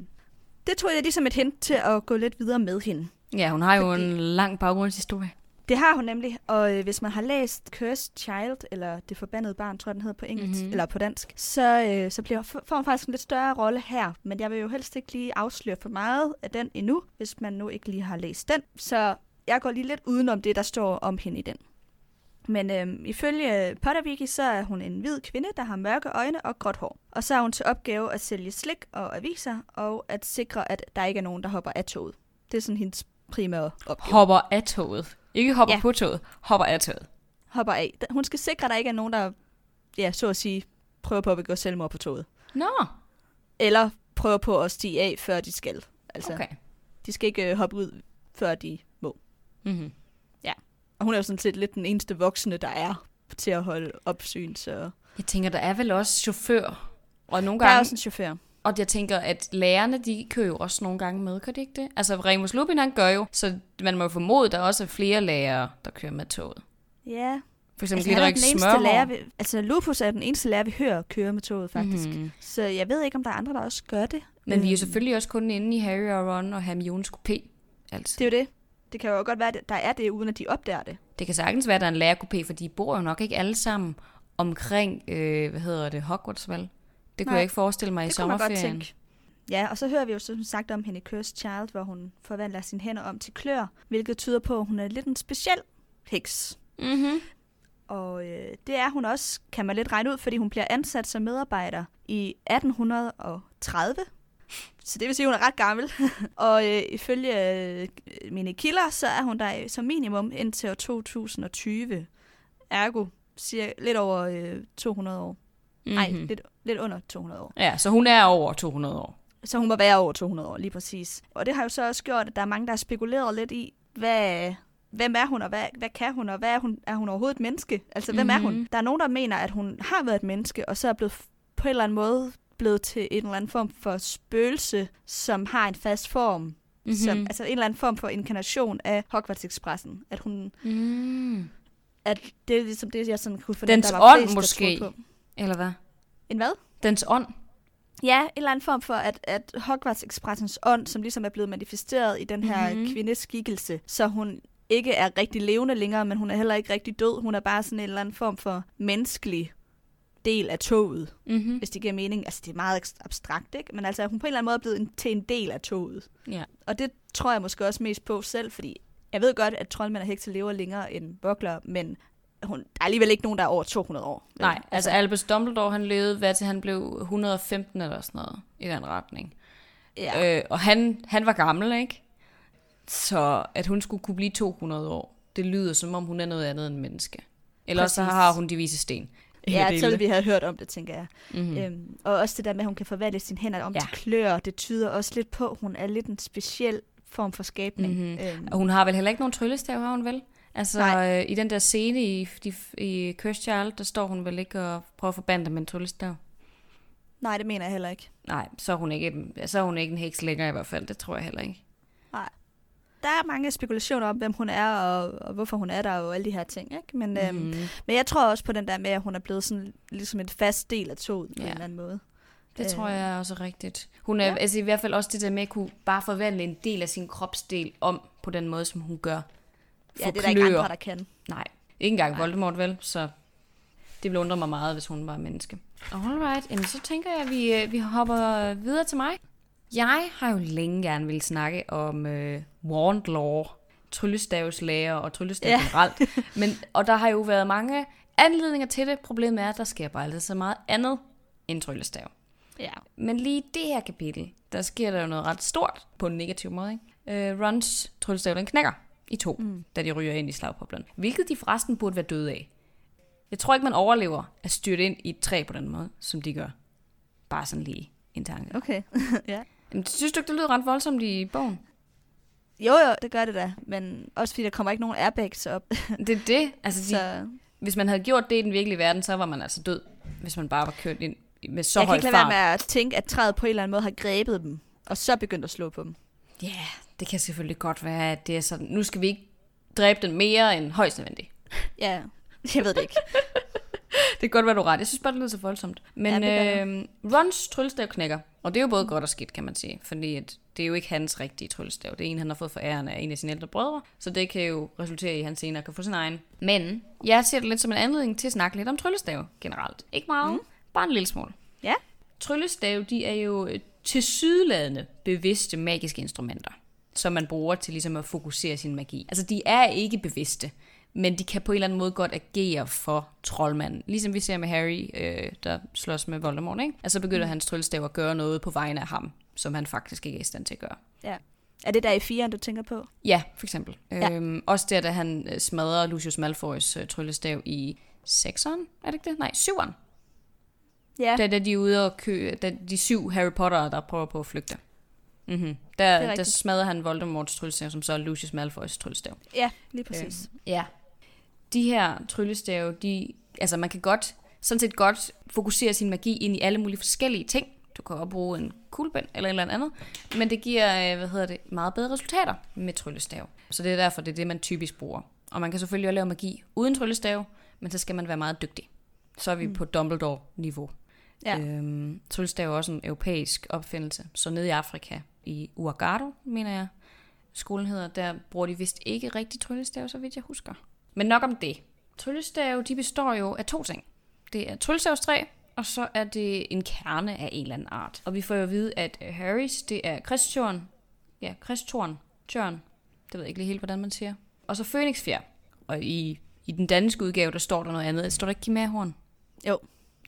det tog jeg ligesom et hint til at gå lidt videre med hende. Ja, hun har jo Fordi- en lang baggrundshistorie. Det har hun nemlig, og øh, hvis man har læst Cursed Child, eller Det Forbandede Barn, tror jeg den hedder på engelsk, Mhm. mm-hmm. eller på dansk, så, øh, så bliver, får hun faktisk en lidt større rolle her. Men jeg vil jo helst ikke lige afsløre for meget af den endnu, hvis man nu ikke lige har læst den. Så jeg går lige lidt udenom det, der står om hende i den. Men øhm, ifølge Potterwiki, så er hun en hvid kvinde, der har mørke øjne og gråt hår. Og så har hun til opgave at sælge slik og aviser, og at sikre, at der ikke er nogen, der hopper af toget. Det er sådan hendes primære opgave. Hopper af toget. Ikke hopper Ja. ja. på toget, hopper af toget. hopper af. Hun skal sikre, at der ikke er nogen, der, ja, så at sige, prøver på at begå selvmord på toget. Nå, Eller prøver på at stige af, før de skal. Altså, okay. de skal ikke øh, hoppe ud, før de må. Mm-hmm. Og hun er jo sådan set lidt den eneste voksne, der er til at holde opsyn, så... Jeg tænker, der er vel også chauffør. Og nogle Der er gange, også en chauffør. Og jeg tænker, at lærerne, de kører jo også nogle gange med, kan de ikke det? Altså, Remus Lupin, han gør jo, så man må jo formode, at der også er flere lærere, der kører med toget. Ja, For eksempel altså, altså, er Glitterik Smørhår. lærer, vi, altså Lupus er den eneste lærer, vi hører køre med toget, faktisk. Mm. Så jeg ved ikke, om der er andre, der også gør det. Men vi er jo Øhm, selvfølgelig også kun inde i Harry og Ron og Hermione's Coupé. Altså. Det er jo det. Det kan jo godt være, at der er det, uden at de opdager det. Det kan sagtens være, at der er en lærerkopé, for de bor jo nok ikke alle sammen omkring, øh, hvad hedder det, Hogwarts, vel? Det kunne Nej, jeg ikke forestille mig i sommerferien. Ja, og så hører vi jo som sagt om hende i Cursed Child, hvor hun forvandler sine hænder om til klør, hvilket tyder på, at hun er lidt en speciel heks. Mm-hmm. Og øh, det er hun også, kan man lidt regne ud, fordi hun bliver ansat som medarbejder i 1830. Så det vil sige, at hun er ret gammel. og øh, ifølge øh, mine kilder, så er hun der som minimum indtil år 2020. Ergo siger lidt over øh, 200 år. Nej, Mm-hmm. lidt, lidt under 200 år. Ja, så hun er over 200 år. Så hun må være over 200 år, lige præcis. Og det har jo så også gjort, at der er mange, der har spekuleret lidt i, hvad, hvem er hun, og hvad, hvad kan hun, og hvad er hun, er hun overhovedet et menneske? Altså, hvem mm-hmm. er hun? Mhm. Der er nogen, der mener, at hun har været et menneske, og så er blevet på en eller anden måde blevet til en eller anden form for spøgelse, som har en fast form. Mhm. Mm-hmm. Som, altså en eller anden form for inkarnation af Hogwarts Expressen. At hun, Mm. at det er ligesom det, jeg sådan kunne fornemme, Dens der var ånd flest, måske. På. Eller hvad? En hvad? Dens ånd. Ja, en eller anden form for, at, at Hogwarts Expressens ånd, som ligesom er blevet manifesteret i den her Mhm. mm-hmm. kvindes skikkelse, så hun ikke er rigtig levende længere, men hun er heller ikke rigtig død. Hun er bare sådan en eller anden form for menneskelig del af toget, Mm-hmm. hvis det giver mening. Altså, det er meget abstrakt, ikke? Men altså, hun på en eller anden måde er blevet en, til en del af toget. Ja. Og det tror jeg måske også mest på selv, fordi jeg ved godt, at troldmænd og hekse lever længere end bokler, men hun, der er alligevel ikke nogen, der er over 200 år. Nej, altså Albus Dumbledore, han levede, hvad til han blev 115 eller sådan noget, i den retning. ja. Øh, og han, han var gammel, ikke? Så at hun skulle kunne blive 200 år, det lyder som om hun er noget andet end menneske. Ellers så har hun de vise sten. Ja, så vi have hørt om det, tænker jeg. Mhm. Mm. Øhm, og også det der med, at hun kan forvandle sine hænder om Ja. til klør, det tyder også lidt på, at hun er lidt en speciel form for skabning. Mhm. Mm-hmm. Øhm, Og hun har vel heller ikke nogen tryllestav, har hun vel? Altså Nej. øh, i den der scene i, de, i Cursed Child, der står hun vel ikke og prøver at forbande med en tryllestav. nej, det mener jeg heller ikke. Nej, så er hun ikke, så er hun ikke en heks længere i hvert fald, det tror jeg heller ikke. Der er mange spekulationer om, hvem hun er, og, og hvorfor hun er der, og alle de her ting. Ikke? Men, mm-hmm. øhm, Mhm. men jeg tror også på den der med, at hun er blevet sådan, ligesom en fast del af toget på Ja. en eller anden måde. Det Øh. tror jeg er også rigtigt. Hun er. Ja. altså i hvert fald også det der med at kunne bare forvandle en del af sin kropsdel om på den måde, som hun gør. Ja, det er der ikke andre, der kan. Nej, ikke engang Voldemort vel, så det ville undre mig meget, hvis hun var menneske. Alright, jamen så tænker jeg, at vi, øh, vi hopper videre til mig. Jeg har jo længe gerne ville snakke om øh, Wandlaw, tryllestavslæger og tryllestav Ja. generelt. Men, og der har jo været mange anledninger til det. Problemet er, at der sker bare altid så meget andet end tryllestav. Ja. Men lige i det her kapitel, der sker der jo noget ret stort på en negativ måde. Ikke? Øh, Rons tryllestav, den knækker i to, mm. da de ryger ind i slagpoblen. Hvilket de forresten burde være døde af. Jeg tror ikke, man overlever at styrte ind i et træ på den måde, som de gør. Bare sådan lige en tanke. Okay. ja. Men synes du ikke, det lyder ret voldsomt i bogen? Jo, jo, det gør det da. Men også fordi der kommer ikke nogen airbags op. Det er det. Altså, de, så hvis man havde gjort det i den virkelige verden, så var man altså død. Hvis man bare var kørt ind med så jeg kan høj ikke lade være fart. med at tænke, at træet på en eller anden måde har grebet dem, og så begyndt at slå på dem. Ja, yeah, det kan selvfølgelig godt være, at det er sådan, nu skal vi ikke dræbe den mere end højst nødvendigt. Ja, jeg ved det ikke. Det kan godt være, du er ret. Jeg synes bare, det lyder så voldsomt. Men Ja, øh, Rons tryllestav knækker. Og det er jo både godt og skidt, kan man sige. Fordi at det er jo ikke hans rigtige tryllestav. Det er en, han har fået for æren af en af sine ældre brødre. Så det kan jo resultere i, at han senere kan få sin egen. Men jeg ser det lidt som en anledning til at snakke lidt om tryllestav generelt. Ikke meget, mm. bare en lille smule. Ja. Tryllestav, de er jo til sydladende bevidste magiske instrumenter, som man bruger til ligesom at fokusere sin magi. Altså, de er ikke bevidste, men de kan på en eller anden måde godt agere for troldmanden. Ligesom vi ser med Harry, øh, der slås med Voldemort, ikke? Altså, begynder mm. hans tryllestav at gøre noget på vegne af ham, som han faktisk ikke er i stand til at gøre. ja. Er det der i firen, du tænker på? Ja, for eksempel. Ja. Ja. Øhm, også der, da han øh, smadrer Lucius Malfoys øh, tryllestav i 6'eren, er det ikke det? Nej, 7'eren. Ja, Da, da de er ude og kø, da de syv Harry Potter, der prøver på at flygte. Mm-hmm. Der, der smadrer han Voldemorts tryllestav, som så er Lucius Malfoys tryllestav. ja lige præcis. Øhm, ja. De her tryllestave, de, altså man kan godt sådan set godt fokusere sin magi ind i alle mulige forskellige ting. Du kan også bruge en kuglepen eller et eller andet, men det giver øh, hvad hedder det, meget bedre resultater med tryllestav. Så det er derfor, det er det, man typisk bruger. Og man kan selvfølgelig også lave magi uden tryllestav, men så skal man være meget dygtig. Så er vi mm. på Dumbledore-niveau. Ja. Øhm, tryllestav er også en europæisk opfindelse. Så nede i Afrika, i Uagadou, mener jeg, skolen hedder, der bruger de vist ikke rigtig tryllestav, så vidt jeg husker. Men nok om det. Tryllestav, de består jo af to ting. Det er tryllestavstræ, og så er det en kerne af en eller anden art. Og vi får jo at vide, at Harrys, det er kristtorn. Ja, kristtorn. Tjørn. Det ved jeg ikke lige helt, hvordan man siger. Og så Phoenixfjer. Og i, i den danske udgave, der står der noget andet. Står der ikke Kimahorn? Jo.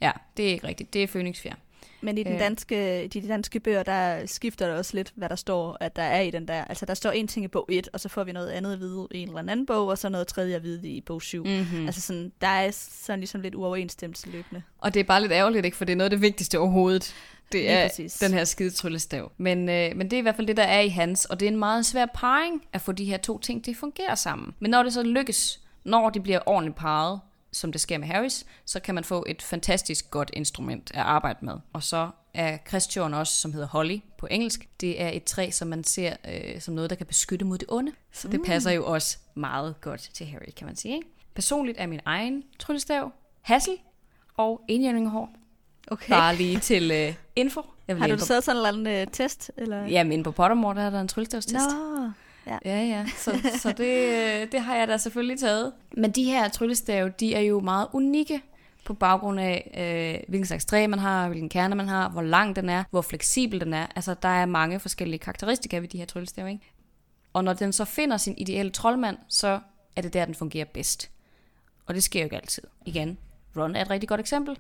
Ja, det er ikke rigtigt. Det er Phoenixfjer. Men i den Øh. danske, de danske bøger, der skifter det også lidt, hvad der står, at der er i den der. Altså, der står en ting i bog 1, og så får vi noget andet at vide i en eller anden bog, og så noget tredje at vide i bog 7. Mm. Mm-hmm. Altså, sådan, der er sådan ligesom lidt uoverensstemmelse løbende. Og det er bare lidt ærgerligt, ikke? For det er noget af det vigtigste overhovedet. Det er den her skide tryllestav. Men, øh, men det er i hvert fald det, der er i hans. Og det er en meget svær parring at få de her to ting til at fungere sammen. Men når det så lykkes, når de bliver ordentligt parret, som det sker med Harris, så kan man få et fantastisk godt instrument at arbejde med. Og så er Christian også, som hedder Holly på engelsk, det er et træ, som man ser øh, som noget, der kan beskytte mod det onde. Så det passer jo også meget godt til Harry, kan man sige. Ikke? Personligt er min egen tryllestav Hassel og enhjørningehår. Okay. Bare lige til øh, info. Jeg vil Har du på, taget sådan en eller anden uh, test? Eller? Jamen, inde på Pottermore, der er der en tryllestavstest. Nå. Ja, ja. Så, så det, øh, det har jeg da selvfølgelig taget. Men de her tryllestave, de er jo meget unikke på baggrund af, øh, hvilken slags træ man har, hvilken kerne man har, hvor lang den er, hvor fleksibel den er. Altså, der er mange forskellige karakteristika ved de her tryllestave, ikke? Og når den så finder sin ideelle troldmand, så er det der, den fungerer bedst. Og det sker jo ikke altid. Igen, Ron er et rigtig godt eksempel.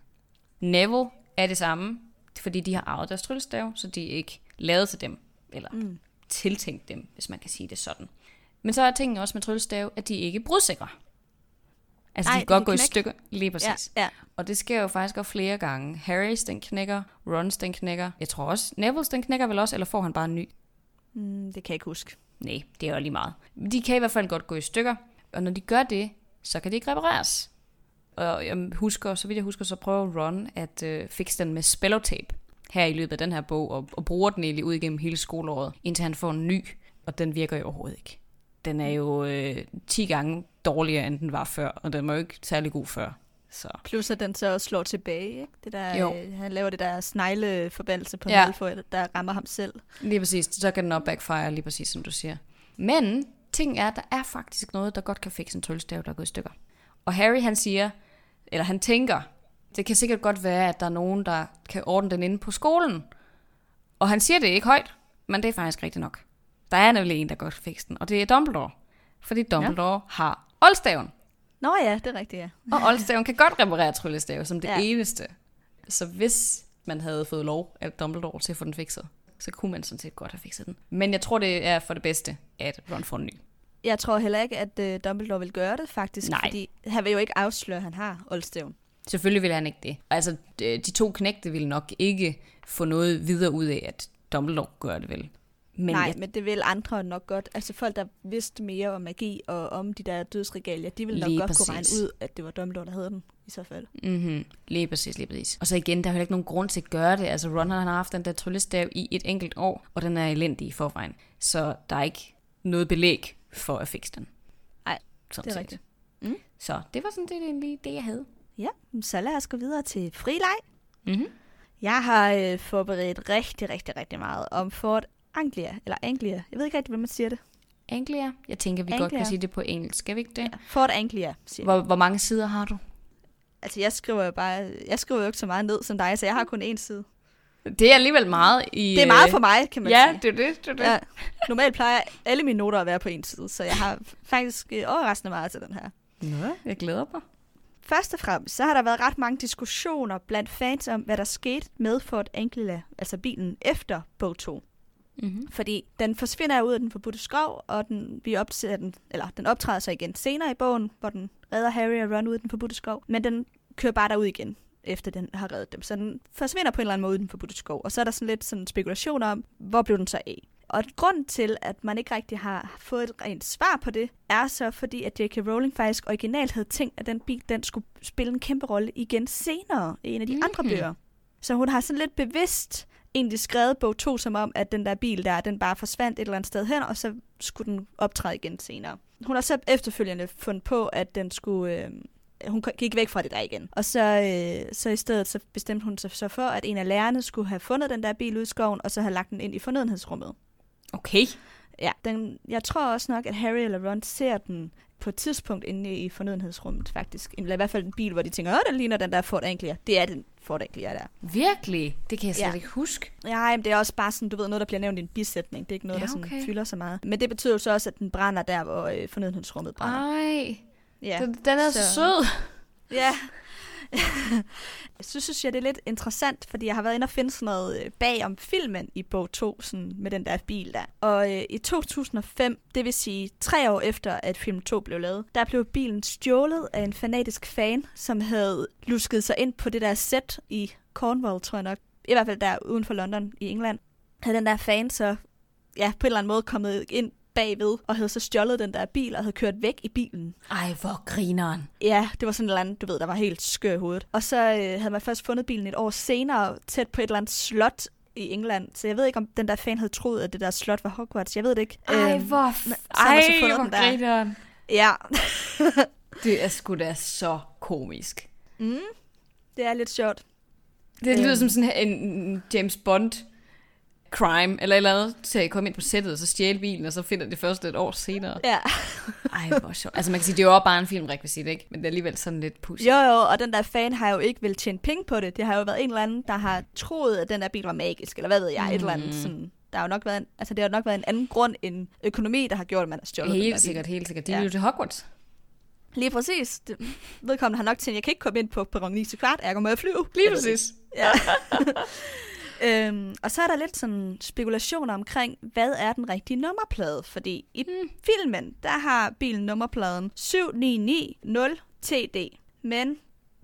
Neville er det samme, fordi de har arvet deres tryllestav, så de er ikke lavet til dem. Eller mm. Tiltænkt dem, hvis man kan sige det sådan. Men så er tingen også med tryllestav, at de ikke er brudsikre. Altså, Nej, de kan godt de gå i knækker. stykker. Lige præcis. Ja, ja. Og det sker jo faktisk også flere gange. Harrys, den knækker. Rons, den knækker. Jeg tror også, Neville's, den knækker vel også, eller får han bare en ny? Mm, det kan jeg ikke huske. Nej, det er jo lige meget. De kan i hvert fald godt gå i stykker, og når de gør det, så kan de ikke repareres. Og jeg husker, så vidt jeg husker, så prøver Ron at øh, fikse den med spellotape her i løbet af den her bog, og, og bruger den egentlig ud igennem hele skoleåret, indtil han får en ny, og den virker jo overhovedet ikke. Den er jo øh, 10 gange dårligere, end den var før, og den var jo ikke særlig god før. Så Plus at den så også slår tilbage, ikke? Det der, Jo. øh, han laver det der snegleforbandelse på Ja. Malfoy, der rammer ham selv. Lige præcis, så kan den op backfire, lige præcis som du siger. Men ting er, at der er faktisk noget, der godt kan fikse en tryllestav, der er gået i stykker. Og Harry han siger, eller han tænker, det kan sikkert godt være, at der er nogen, der kan ordne den inde på skolen. Og han siger det ikke højt, men det er faktisk rigtigt nok. Der er nemlig en, der godt fikse den, og det er Dumbledore. Fordi Dumbledore ja. har oldstaven. Nå ja, det er rigtigt, ja. Og oldstaven kan godt reparere tryllestav som det ja. Eneste. Så hvis man havde fået lov af Dumbledore til at få den fikset, så kunne man sådan set godt have fikset den. Men jeg tror, det er for det bedste, at Ron får en ny. Jeg tror heller ikke, at uh, Dumbledore vil gøre det, faktisk. Nej. Fordi han vil jo ikke afsløre, at han har oldstævn. Selvfølgelig vil han ikke det. Altså, de to knægte ville nok ikke få noget videre ud af, at Dumbledore gør det vel. Men Nej, jeg, men det vil andre nok godt. Altså folk, der vidste mere om magi og om de der dødsregalier, de ville nok Lige godt kunne regne præcis. ud, at det var Dumbledore, der havde den i så fald. mm-hmm, lige præcis, lige præcis. Og så igen, der er heller ikke nogen grund til at gøre det. Altså, Ron han har haft den der tryllestav i et enkelt år, og den er elendig i forvejen. Så der er ikke noget belæg for at fikse den. Nej, det er set. rigtigt. Så det var sådan det, egentlig det, jeg havde. Ja, så lad os gå videre til frileg. Mm-hmm. Jeg har øh, forberedt rigtig, rigtig, rigtig meget om Fort Anglia, eller Anglia. Jeg ved ikke rigtig, hvordan man siger det. Anglia. Jeg tænker, vi Anglia. godt kan sige det på engelsk. Skal vi ikke det? Ja. Fort Anglia, siger. Hvor, hvor mange sider har du? Altså, jeg skriver jo bare, jeg skriver jo ikke så meget ned som dig, så jeg har kun én side. Det er alligevel meget i... Det er meget øh, for mig, kan man Ja, sige. det er det. det, er det. Ja, normalt plejer alle mine noter at være på en side, så jeg har faktisk øh, overraskende meget til den her. Nå, jeg glæder mig. Først og fremmest, så har der været ret mange diskussioner blandt fans om, hvad der skete med Fort Anglia, altså bilen, efter bog 2. Mm-hmm. Fordi den forsvinder ud af den forbudte skov, og den, vi opser den, eller den optræder sig igen senere i bogen, hvor den redder Harry og Ron ud af den forbudte skov. Men den kører bare derud igen, efter den har reddet dem. Så den forsvinder på en eller anden måde i den forbudte skov. Og så er der sådan lidt sådan spekulation om, hvor blev den så af? Og grund til, at man ikke rigtig har fået et rent svar på det, er så fordi, at J.K. Rowling faktisk originalt havde tænkt, at den bil den skulle spille en kæmpe rolle igen senere i en af de mm. andre bøger. Så hun har sådan lidt bevidst egentlig skrevet bog 2 som om, at den der bil der, den bare forsvandt et eller andet sted hen, og så skulle den optræde igen senere. Hun har så efterfølgende fundet på, at den skulle... Øh, hun gik væk fra det der igen. Og så, øh, så i stedet så bestemte hun sig så for, at en af lærerne skulle have fundet den der bil ud i skoven, og så have lagt den ind i fornødenhedsrummet. Okay. Ja, den, jeg tror også nok, at Harry eller Ron ser den på et tidspunkt inde i fornødenhedsrummet, faktisk. Eller i hvert fald en bil, hvor de tænker, åh, den ligner den der Ford Anglia. Det er den Ford Anglia der. Virkelig? Det kan jeg slet Ja. ikke huske. Ja, men det er også bare sådan, du ved, noget, der bliver nævnt i en bisætning. Det er ikke noget, Ja, der sådan okay. fylder så meget. Men det betyder jo så også, at den brænder der, hvor øh, fornødenhedsrummet brænder. Ej, Ja. den, den er så- sød. Ja. så synes jeg, det er lidt interessant, fordi jeg har været inde og finde sådan noget øh, bag om filmen i bog 2, sådan med den der bil der. Og øh, i 2005, det vil sige tre år efter, at film 2 blev lavet, der blev bilen stjålet af en fanatisk fan, som havde lusket sig ind på det der sæt i Cornwall, tror jeg nok. I hvert fald der uden for London i England. Havde den der fan så ja, på en eller anden måde kommet ind bagved, og havde så stjålet den der bil, og havde kørt væk i bilen. Ej, hvor grineren. Ja, det var sådan et eller andet, du ved, der var helt skør i hovedet. Og så øh, havde man først fundet bilen et år senere, tæt på et eller andet slot i England. Så jeg ved ikke, om den der fan havde troet, at det der slot var Hogwarts. Jeg ved det ikke. Ej, Øhm, hvor... så F- så Ej, fundet hvor den der. grineren. Ja, Det er sgu da så komisk. mm, det er lidt sjovt. Det lyder Øhm. som sådan en James Bond crime, eller et eller andet, til at komme ind på sættet, og så stjæle bilen, og så finder det først et år senere. Ja. Ej, hvor sjovt. Altså man kan sige, det er jo også bare en filmrekvisit, ikke? Men det er alligevel sådan lidt pussy. Jo, jo, og den der fan har jo ikke vil tjene penge på det. Det har jo været en eller anden, der har troet, at den der bil var magisk, eller hvad ved jeg, mm. et eller andet sådan. Der har jo nok været en, altså det har jo nok været en anden grund end økonomi, der har gjort, at man har stjålet den Helt bil. sikkert, helt sikkert. De Ja. er jo til Hogwarts. Lige præcis. Det, vedkommende har nok tænkt, jeg kan ikke komme ind på perron 9 til kvart, ergo må jeg flyve. Lige det præcis. Ja. øhm, og så er der lidt sådan spekulationer omkring, hvad er den rigtige nummerplade? Fordi i mm. filmen, der har bilen nummerpladen 7990TD. Men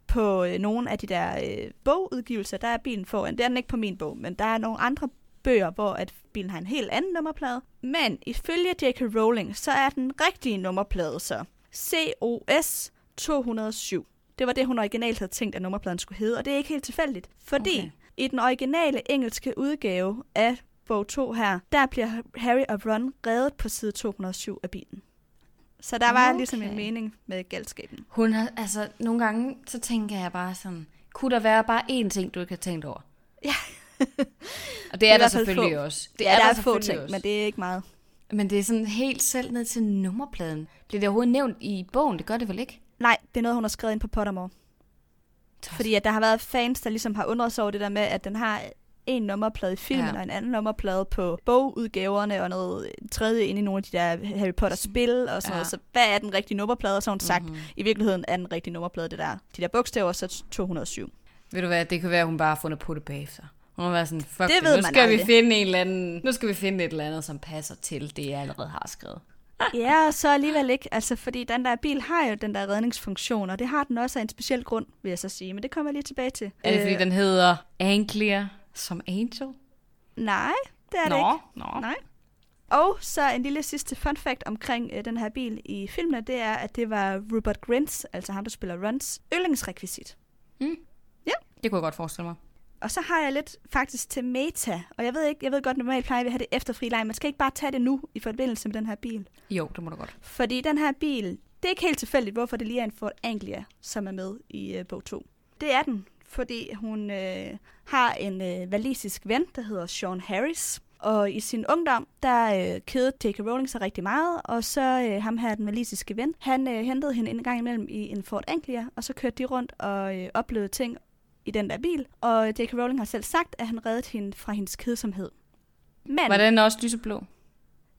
på øh, nogle af de der øh, bogudgivelser, der er bilen foran. Det er den ikke på min bog, men der er nogle andre bøger, hvor at bilen har en helt anden nummerplade. Men ifølge J.K. Rowling, så er den rigtige nummerplade så COS 207. Det var det, hun originalt havde tænkt, at nummerpladen skulle hedde, og det er ikke helt tilfældigt. Fordi Okay. I den originale engelske udgave af bog 2 her, der bliver Harry og Ron reddet på side 207 af bilen. Så der var Okay. ligesom en mening med galskaben. Hun har, altså, nogle gange, så tænker jeg bare sådan, kunne der være bare én ting, du ikke har tænkt over? Ja. Og det er, i der hvert fald selvfølgelig få. også. Det er, der er få ting, også. men det er ikke meget. Men det er sådan helt selv ned til nummerpladen. Bliver det overhovedet nævnt i bogen? Det gør det vel ikke? Nej, det er noget, hun har skrevet ind på Pottermore. Fordi at der har været fans, der ligesom har undret sig over det der med, at den har en nummerplade i filmen, Ja. og en anden nummerplade på bogudgaverne, og noget tredje inde i nogle af de der Harry Potter-spil, og sådan Ja. noget. Så hvad er den rigtige nummerplade? Og så har hun sagt, Mhm. mm-hmm. i virkeligheden er den rigtige nummerplade det der. De der bogstaver, så 207. Ved du hvad, det kan være, at hun bare har fundet på det bagefter. Hun været sådan, fuck Det det, nu skal vi finde en eller anden, nu skal vi finde et eller andet, som passer til det, jeg allerede har skrevet. Ja, og så alligevel ikke. Altså, fordi den der bil har jo den der redningsfunktion, og det har den også af en speciel grund, vil jeg så sige. Men det kommer jeg lige tilbage til. Er det fordi, Øh, den hedder Anglia som Angel? Nej, det er det Nå, ikke. nå. Nej. Og så en lille sidste fun fact omkring øh, den her bil i filmen, det er, at det var Rupert Grint, altså ham, der spiller Runs, yndlingsrekvisit. Det kunne jeg godt forestille mig. Og så har jeg lidt faktisk til meta, og jeg ved ikke, jeg ved godt, normalt plejer vi at have det efter frileje, man skal ikke bare tage det nu i forbindelse med den her bil. Jo, det må du godt. Fordi den her bil, det er ikke helt tilfældigt, hvorfor det lige er en Ford Anglia, som er med i øh, bog 2. Det er den, fordi hun øh, har en øh, valisisk ven, der hedder Sean Harris. Og i sin ungdom, der øh, kedede J.K. Rowling sig rigtig meget, og så øh, ham her, den valisiske ven, han øh, hentede hende en gang imellem i en Ford Anglia, og så kørte de rundt og øh, oplevede ting i den der bil. Og J.K. Rowling har selv sagt, at han reddede hende fra hendes kedsomhed. Men, Var den også lyseblå?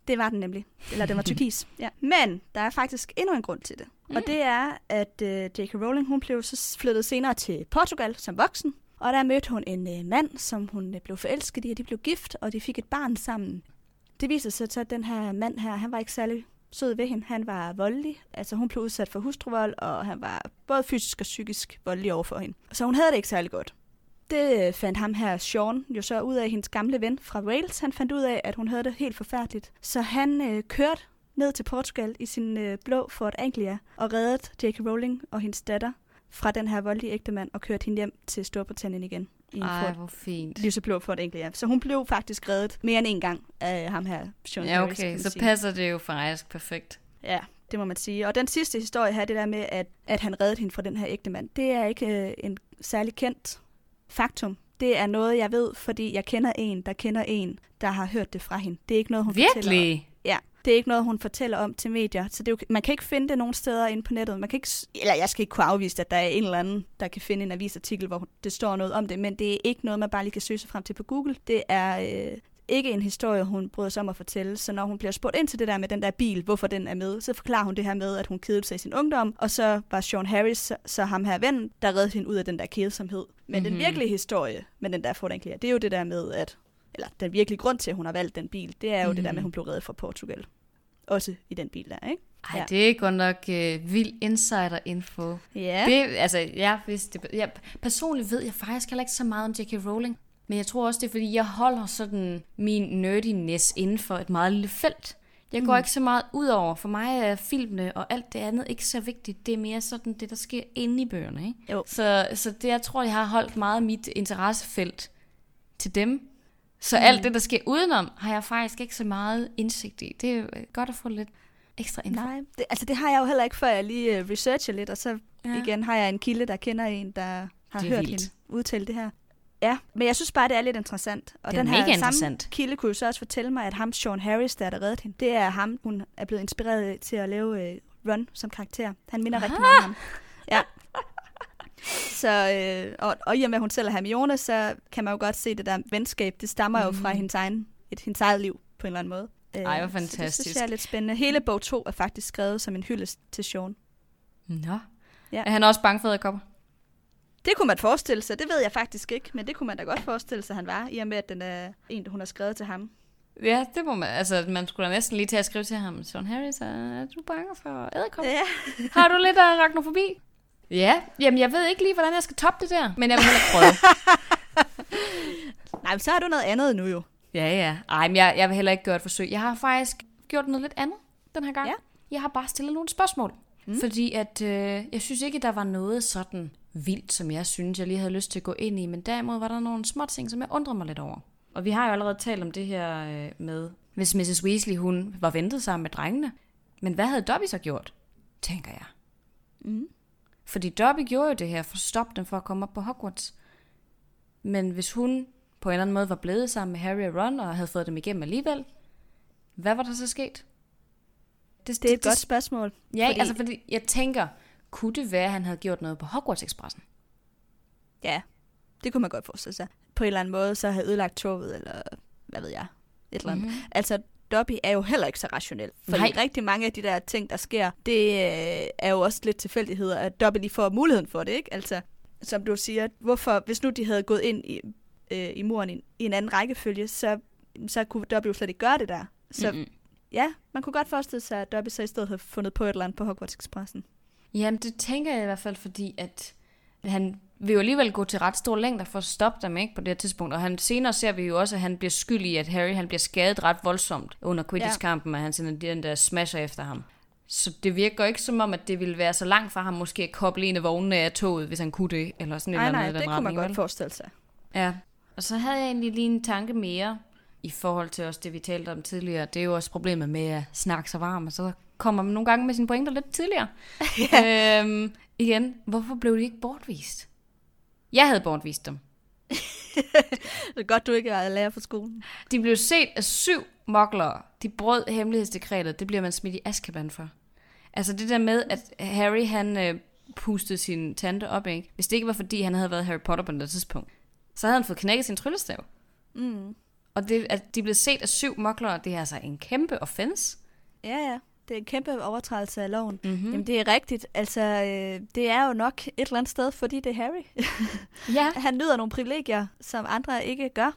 det var den nemlig. Eller den var turkis. ja. Men der er faktisk endnu en grund til det. Mm. Og det er, at uh, J.K. Rowling hun blev så flyttet senere til Portugal som voksen. Og der mødte hun en uh, mand, som hun uh, blev forelsket i, og de blev gift, og de fik et barn sammen. Det viser sig så, at den her mand her, han var ikke særlig sød ved hende. Han var voldelig. Altså hun blev udsat for hustruvold, og han var både fysisk og psykisk voldelig over for hende. Så hun havde det ikke særlig godt. Det øh, fandt ham her, Sean, jo så ud af hendes gamle ven fra Wales. Han fandt ud af, at hun havde det helt forfærdeligt. Så han øh, kørte ned til Portugal i sin øh, blå Ford Anglia og reddede J.K. Rowling og hendes datter fra den her voldelige ægtemand og kørte hende hjem til Storbritannien igen. I en Ej, hvor fint. lyseblå Ford Anglia. Så hun blev faktisk reddet mere end en gang af ham her, Sean Ja, Harris, okay, man så sige. passer det jo faktisk perfekt. Ja, det må man sige. Og den sidste historie her, det der med, at, at han reddede hende fra den her ægte mand, det er ikke øh, en særlig kendt faktum. Det er noget, jeg ved, fordi jeg kender en, der kender en, der har hørt det fra hende. Det er ikke noget, hun fortæller. Virkelig? Ja, det er ikke noget, hun fortæller om til medier. Så det er jo, man kan ikke finde det nogen steder inde på nettet. Man kan ikke, eller jeg skal ikke kunne afvise, at der er en eller anden, der kan finde en avisartikel, hvor det står noget om det. Men det er ikke noget, man bare lige kan søge sig frem til på Google. Det er øh, ikke en historie, hun bryder sig om at fortælle. Så når hun bliver spurgt ind til det der med den der bil, hvorfor den er med, så forklarer hun det her med, at hun kedede sig i sin ungdom. Og så var Sean Harris, så, ham her ven, der reddede hende ud af den der kedsomhed. Men mm-hmm. den Mhm. virkelige historie med den der Ford det er jo det der med, at eller den virkelige grund til, at hun har valgt den bil, det er jo mm-hmm. det der med, at hun blev reddet fra Portugal. Også i den bil der, ikke? Ej, Ja. det er godt nok øh, vild insider-info. Ja. Det, altså, jeg vidste det. Jeg, personligt ved jeg faktisk heller ikke så meget om J.K. Rowling. Men jeg tror også, det er, fordi jeg holder sådan min nerdiness inden for et meget lille felt. Jeg går Mm. ikke så meget ud over. For mig er filmene og alt det andet ikke så vigtigt. Det er mere sådan det, der sker inde i bøgerne. Ikke? Jo. Så, så det, jeg tror, jeg har holdt meget af mit interessefelt til dem. Så alt det, der sker udenom, har jeg faktisk ikke så meget indsigt i. Det er jo godt at få lidt ekstra info. Nej, det, altså det har jeg jo heller ikke, før jeg lige uh, researcher lidt, og så Ja. igen har jeg en kilde, der kender en, der har hørt vildt. hende udtale det her. Ja, men jeg synes bare, det er lidt interessant. Og Det er den her samme kilde kunne jo så også fortælle mig, at ham, Sean Harris, der er der reddet hende, det er ham, hun er blevet inspireret til at lave uh, Run som karakter. Han minder rigtig meget om ham. Ja. Så, øh, og, og i og med, at hun selv er Hermione, så kan man jo godt se, det der venskab, det stammer jo fra Mhm. hendes, egen, et, hendes eget liv på en eller anden måde. Øh, Ej, hvor Så det fantastisk. synes jeg er lidt spændende. Hele bog 2 er faktisk skrevet som en hyldest til Sean. Nå. Ja. Ja. Er han også bange for æderkopper? Det kunne man forestille sig, det ved jeg faktisk ikke, men det kunne man da godt forestille sig, han var, i og med, at den er en, hun har skrevet til ham. Ja, det må man. Altså, man skulle da næsten lige til at skrive til ham. Sean Harris, er du bange for æderkopper? Ja. Har du lidt af arachnofobi? Ja, jamen jeg ved ikke lige, hvordan jeg skal toppe det der. Men jeg vil heller ikke prøve. Nej, men så har du noget andet nu jo. ja, ja. Ej, men jeg, jeg vil heller ikke gøre et forsøg. Jeg har faktisk gjort noget lidt andet den her gang. Ja. Jeg har bare stillet nogle spørgsmål. Mm. Fordi at, øh, jeg synes ikke, der var noget sådan vildt, som jeg synes, jeg lige havde lyst til at gå ind i. Men derimod var der nogle små ting, som jeg undrede mig lidt over. Og vi har jo allerede talt om det her øh, med, hvis Mrs. Weasley, hun var ventet sammen med drengene. Men hvad havde Dobby så gjort? Tænker jeg. Mm. Fordi Dobby gjorde jo det her for at stoppe dem for at komme op på Hogwarts. Men hvis hun på en eller anden måde var blevet sammen med Harry og Ron og havde fået dem igennem alligevel, hvad var der så sket? Det er et godt spørgsmål. Ja, fordi- altså fordi jeg tænker, kunne det være, at han havde gjort noget på Hogwarts Expressen? Ja, det kunne man godt forestille sig. På en eller anden måde, så have ødelagt toget, eller hvad ved jeg, et eller andet. Mhm. Mm-hmm. Altså, Dobby er jo heller ikke så rationel. Fordi Nej. rigtig mange af de der ting, der sker, det øh, er jo også lidt tilfældigheder, at Dobby lige får muligheden for det, ikke? Altså, som du siger, hvorfor, hvis nu de havde gået ind i, øh, i muren i, i en anden rækkefølge, så, så kunne Dobby jo slet ikke gøre det der. Så Mm-mm. ja, man kunne godt forestille sig, at Dobby så i stedet havde fundet på et eller andet på Hogwarts Expressen. Jamen, det tænker jeg i hvert fald, fordi at han vil jo alligevel gå til ret store længder for at stoppe dem ikke, på det her tidspunkt. Og han, senere ser vi jo også, at han bliver skyld i, at Harry han bliver skadet ret voldsomt under Quidditch-kampen, og han sender den der smasher efter ham. Så det virker ikke som om, at det ville være så langt fra ham måske at koble en af vognene af toget, hvis han kunne det, eller sådan et Nej, eller nej, andet i det kunne man godt vel? forestille sig. Ja, og så havde jeg egentlig lige en tanke mere i forhold til også det, vi talte om tidligere. Det er jo også problemet med at snakke sig varm, og så kommer man nogle gange med sine pointer lidt tidligere. ja. øhm, igen, hvorfor blev de ikke bortvist? Jeg havde bortvist dem. Det er godt, du ikke er lærer på skolen. De blev set af syv moklere. De brød hemmelighedsdekretet. Det bliver man smidt i Azkaban for. Altså det der med, at Harry han øh, pustede sin tante op, ikke? Hvis det ikke var fordi, han havde været Harry Potter på det tidspunkt, så havde han fået knækket sin tryllestav. Mm. Og det, at de blev set af syv moklere, det er altså en kæmpe offense. Ja, ja. Det er en kæmpe overtrædelse af loven. Mm-hmm. Mm. Jamen, det er rigtigt. Altså, øh, det er jo nok et eller andet sted, fordi det er Harry. Ja, han nyder nogle privilegier, som andre ikke gør.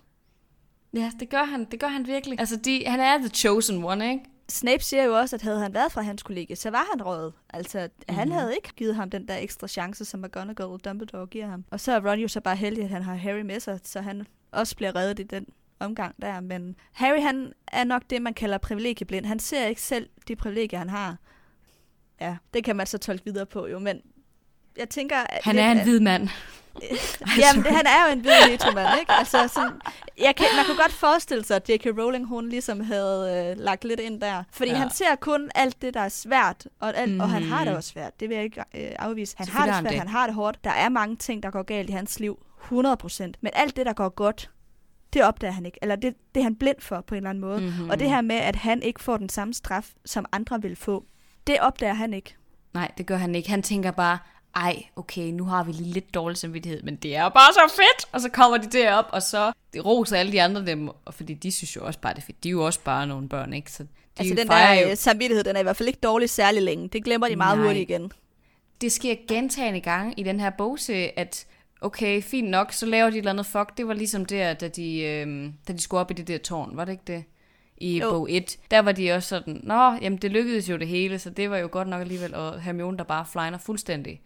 ja, det gør han. Det gør han virkelig. Altså, de, han er the chosen one, ikke? Snape siger jo også, at havde han været fra hans kollega, så var han røget. Altså, mm-hmm. han Mhm. havde ikke givet ham den der ekstra chance, som McGonagall og Dumbledore giver ham. Og så er Ron jo så bare heldig, at han har Harry med sig, så han også bliver reddet i den omgang der. Men Harry, han er nok det, man kalder privilegieblind. Han ser ikke selv de privilegier, han har. Ja, det kan man så tolke videre på jo, men jeg tænker... Han lidt, er en hvid mand. Jamen, det, han er jo en hvid heteromand, ikke? Altså, sådan, jeg kan, man kunne godt forestille sig, at J.K. Rowling, hun ligesom havde øh, lagt lidt ind der. Fordi Ja. han ser kun alt det, der er svært, og, alt, mm. og han har det Mhm. også svært. Det vil jeg ikke øh, afvise. Han har det svært, det. han har det hårdt. Der er mange ting, der går galt i hans liv. 100%. Men alt det, der går godt, det opdager han ikke. Eller det, det er han blind for på en eller anden måde. Mhm. Mm-hmm. Og det her med, at han ikke får den samme straf, som andre vil få, det opdager han ikke. Nej, det gør han ikke. Han tænker bare, ej, okay, nu har vi lige lidt dårlig samvittighed, men det er bare så fedt! Og så kommer de derop, og så roser alle de andre dem, og fordi de synes jo også bare, det er fedt. De er jo også bare nogle børn, ikke? Så de altså, den der jo. øh, samvittighed, den er i hvert fald ikke dårlig særlig længe. Det glemmer de meget Nej. hurtigt igen. Det sker gentagende gange i den her bogserie, at okay, fint nok, så laver de et eller andet fuck. Det var ligesom der, da de, øh, da de skulle op i det der tårn, var det ikke det? I Jo. bog 1. Der var de også sådan, nå, jamen det lykkedes jo det hele, så det var jo godt nok alligevel, og Hermione, der bare flyner fuldstændig.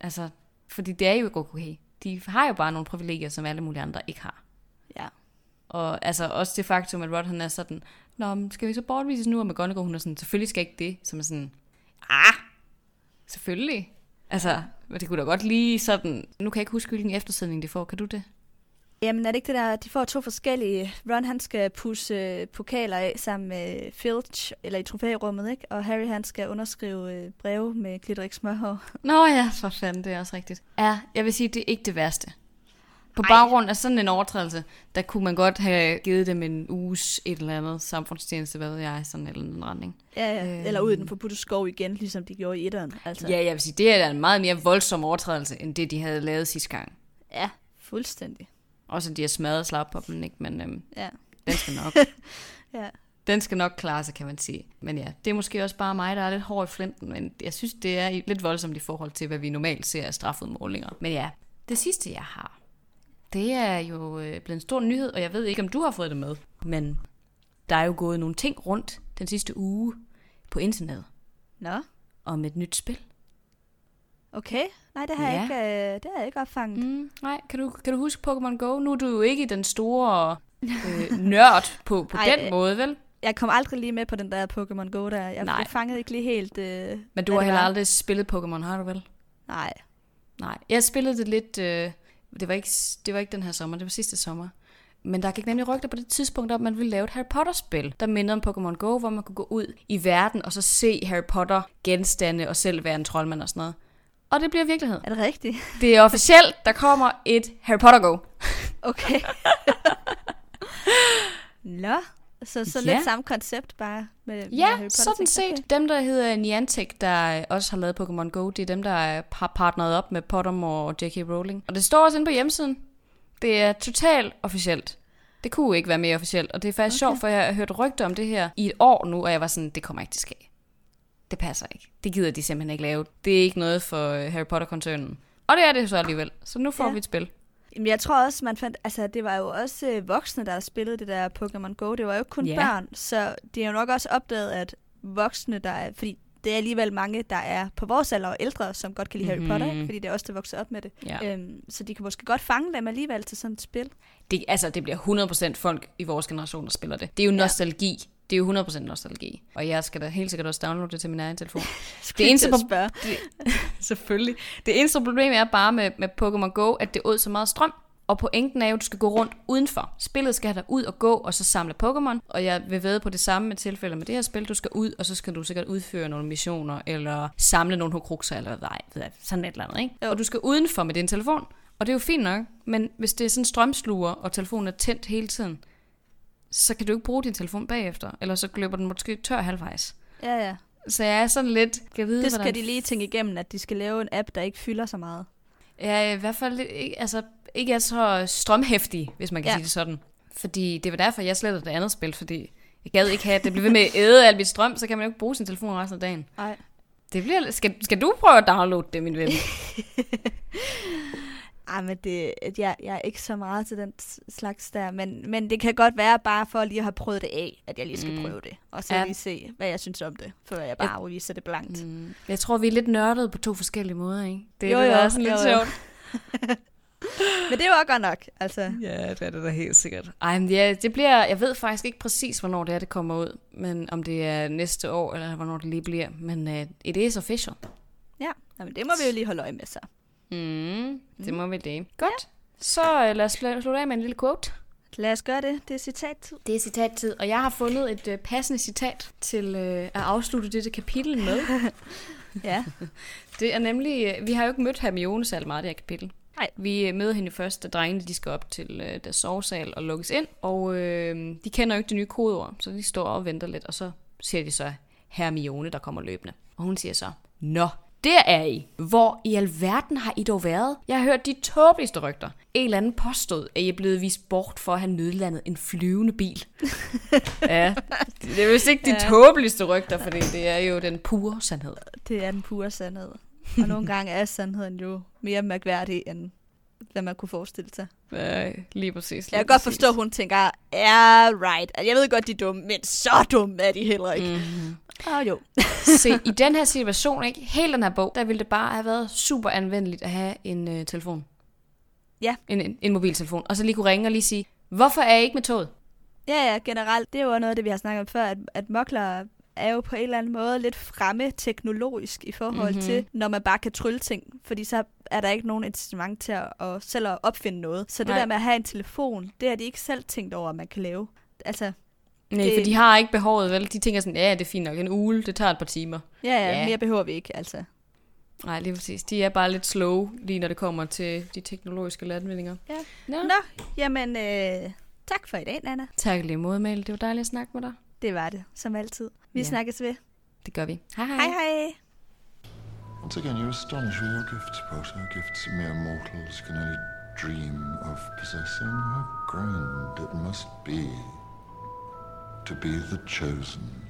Altså, fordi det er jo ikke okay. De har jo bare nogle privilegier, som alle mulige andre ikke har. Ja. Og altså også det faktum, at Rod han er sådan, Nå, men skal vi så bortvises nu? Og McGonagall, hun er sådan, selvfølgelig skal ikke det. Som er sådan, ah, selvfølgelig. Altså, men det kunne da godt lige sådan, nu kan jeg ikke huske, hvilken eftersidning de får. Kan du det? Jamen er det ikke det der, de får to forskellige, Ron han skal pusse øh, pokaler af sammen med Filch, eller i trofærummet, ikke? Og Harry han skal underskrive øh, breve med glitterik smørhår. Nå ja, for fanden, det er også rigtigt. Ja, jeg vil sige, det er ikke det værste. På baggrund af sådan en overtrædelse, der kunne man godt have givet dem en uges et eller andet samfundstjeneste, hvad ved jeg, sådan en eller anden retning. Ja, ja. Øhm. Eller ud i den forbudte skov igen, ligesom de gjorde i etteren. Altså. Ja, jeg vil sige, det er da en meget mere voldsom overtrædelse, end det, de havde lavet sidste gang. ja, fuldstændig. Også at de har smadret slag på dem, ikke? Men øhm, Ja. den skal nok. Ja. Den skal nok klare sig, kan man sige. Men ja, det er måske også bare mig, der er lidt hård i flinten, men jeg synes, det er lidt voldsomt i forhold til, hvad vi normalt ser af strafudmålinger. Men ja, det sidste, jeg har, det er jo øh, blevet en stor nyhed, og jeg ved ikke, om du har fået det med, men der er jo gået nogle ting rundt den sidste uge på internettet Nå, om et nyt spil. okay. Nej, det har, jeg Ja. ikke, øh, det har jeg ikke opfanget. Mm. Nej, kan du, kan du huske Pokémon Go? Nu er du jo ikke den store øh, nørd på, på Ej, den øh, måde, vel? Jeg kom aldrig lige med på den der Pokémon Go der. Jeg, Nej. jeg fangede ikke lige helt, øh, Men du har heller aldrig spillet Pokémon, har du vel? Nej. Nej, jeg spillede det lidt, øh, det, var ikke, det var ikke den her sommer, det var sidste sommer. Men der gik nemlig rygter på det tidspunkt om, at man ville lave et Harry Potter-spil, der mindede om Pokémon Go, hvor man kunne gå ud i verden og så se Harry Potter genstande og selv være en troldmand og sådan noget. Og det bliver virkelighed. Er det rigtigt? Det er officielt, der kommer et Harry Potter Go. Okay. Nå, så, så Ja. lidt samme koncept bare med, med Ja, Harry Potter sådan set. Okay. Dem, der hedder Niantic, der også har lavet Pokémon Go, det er dem, der er par- partneret op med Pottermore og J.K. Rowling. Og det står også inde på hjemmesiden. Det er totalt officielt. Det kunne ikke være mere officielt. Og det er faktisk okay. sjovt, for jeg har hørt rygter om det her i et år nu, og jeg var sådan, det kommer ikke til at ske. Det passer ikke. Det gider de simpelthen ikke lave. Det er ikke noget for øh, Harry Potter-koncernen. Og det er det så alligevel. Så nu får ja. vi et spil. Jamen, jeg tror også, man fandt, altså det var jo også øh, voksne, der spillede det der Pokémon Go. Det var jo ikke kun Ja. børn, så de har jo nok også opdaget, at voksne, der er, fordi det er alligevel mange, der er på vores alder og ældre, som godt kan lide Harry Mhm. Potter, ikke? fordi det er også der vokset op med det. Ja. Øhm, så de kan måske godt fange dem alligevel til sådan et spil. Det, altså, det bliver 100% folk i vores generation, der spiller det. Det er jo Ja. nostalgi. Det er jo 100% nostalgi. Og jeg skal da helt sikkert også downloade det til min egen telefon. Det eneste prob- spørge. Selvfølgelig. Det eneste problem er bare med, med Pokémon Go, at det ud så meget strøm. Og pointen er jo, at du skal gå rundt udenfor. Spillet skal have dig ud og gå, og så samle Pokémon. Og jeg vil ved på det samme med tilfælde med det her spil. Du skal ud, og så skal du sikkert udføre nogle missioner, eller samle nogle Horcruxer, eller jeg, sådan et eller andet, ikke? Og du skal udenfor med din telefon. Og det er jo fint nok, men hvis det er sådan strømsluger, og telefonen er tændt hele tiden, så kan du ikke bruge din telefon bagefter, eller så løber den måske tør halvvejs. Ja, ja. Så jeg er sådan lidt... Kan vide, Det hvordan skal de lige tænke igennem, at de skal lave en app, der ikke fylder så meget. Ja, i hvert fald ikke, altså, ikke er så strømhæftig, hvis man kan ja. sige det sådan. Fordi det var derfor, jeg slettede det andet spil, fordi jeg gad ikke have, at det blev ved med at æde al mit strøm, så kan man jo ikke bruge sin telefon resten af dagen. Nej. Det bliver, skal, skal du prøve at downloade det, min ven? Ej, men det, at jeg, jeg er ikke så meget til den slags der, men, men det kan godt være bare for lige at have prøvet det af, at jeg lige skal Mm. prøve det. Og så Ja. lige se, hvad jeg synes om det, før jeg bare afviser det blankt. Mm. Jeg tror, vi er lidt nørdede på to forskellige måder, ikke? Det Jo, der jo, er sådan lidt jo, jo. sjovt. Men det er jo også godt nok, altså. Ja, det er det da helt sikkert. Ej, men ja, det bliver, jeg ved faktisk ikke præcis, hvornår det er, det kommer ud. Men om det er næste år, eller hvornår det lige bliver. Men uh, it is official. Ja, Jamen, det må vi jo lige holde øje med så. Mm, det må vi det. Godt. Ja. Så uh, lad os sl- slutte af med en lille quote. Lad os gøre det. Det er citattid. Det er citattid, og jeg har fundet et uh, passende citat til uh, at afslutte dette kapitel med. Ja. Det er nemlig, øh, vi har jo ikke mødt Hermione særlig meget i det her kapitel. Nej. Vi øh, møder hende først, da drengene de skal op til øh, deres sovesal og lukkes ind. Og øh, de kender jo ikke det nye kodeord, så de står og venter lidt. Og så ser de så Hermione, der kommer løbende. Og hun siger så, Nå, der er I. Hvor i alverden har I dog været? Jeg har hørt de tåbeligste rygter. En eller anden påstod, at I er blevet vist bort for at have nødlandet en flyvende bil. ja, det er vist ikke de Ja. tåbeligste rygter, fordi det er jo den pure sandhed. Det er den pure sandhed. Og nogle gange er sandheden jo mere mærkværdig, end hvad man kunne forestille sig. Ja, lige præcis. Jeg lige kan godt præcis. forstå, at hun tænker, ja, right. Altså, Jeg ved godt, de er dumme, men så dumme er de heller ikke. Mm. Oh, jo. Se, i den her situation, ikke? hele den her bog, der ville det bare have været super anvendeligt at have en øh, telefon. Ja. En, en, en mobiltelefon. Og så lige kunne ringe og lige sige, hvorfor er jeg ikke med toget? Ja, ja, generelt. Det er jo noget af det, vi har snakket om før, at, at mokler er jo på en eller anden måde lidt fremme teknologisk i forhold Mhm. mm-hmm. til, når man bare kan trylle ting. Fordi så er der ikke nogen incitament til at, at selv at opfinde noget. Så det Nej. der med at have en telefon, det har de ikke selv tænkt over, at man kan lave. Altså, Nej, Det- for de har ikke behovet, vel? De tænker sådan, ja, det er fint nok. En uge, det tager et par timer. ja, ja, Ja. mere behøver vi ikke, altså. Nej, lige præcis. De er bare lidt slow, lige når det kommer til de teknologiske landvindinger. Ja. Nå. Nå, jamen, øh, tak for i dag, Nana. Tak lige måde, Mel. Det var dejligt at snakke med dig. Det var det, som altid. Vi ja. snakkes ved. Det gør vi. Hej hej. Hej, hej. Once again, you astonish with your gifts, Potter. Gifts mere mortals can only dream of possessing. How grand it must be to be the chosen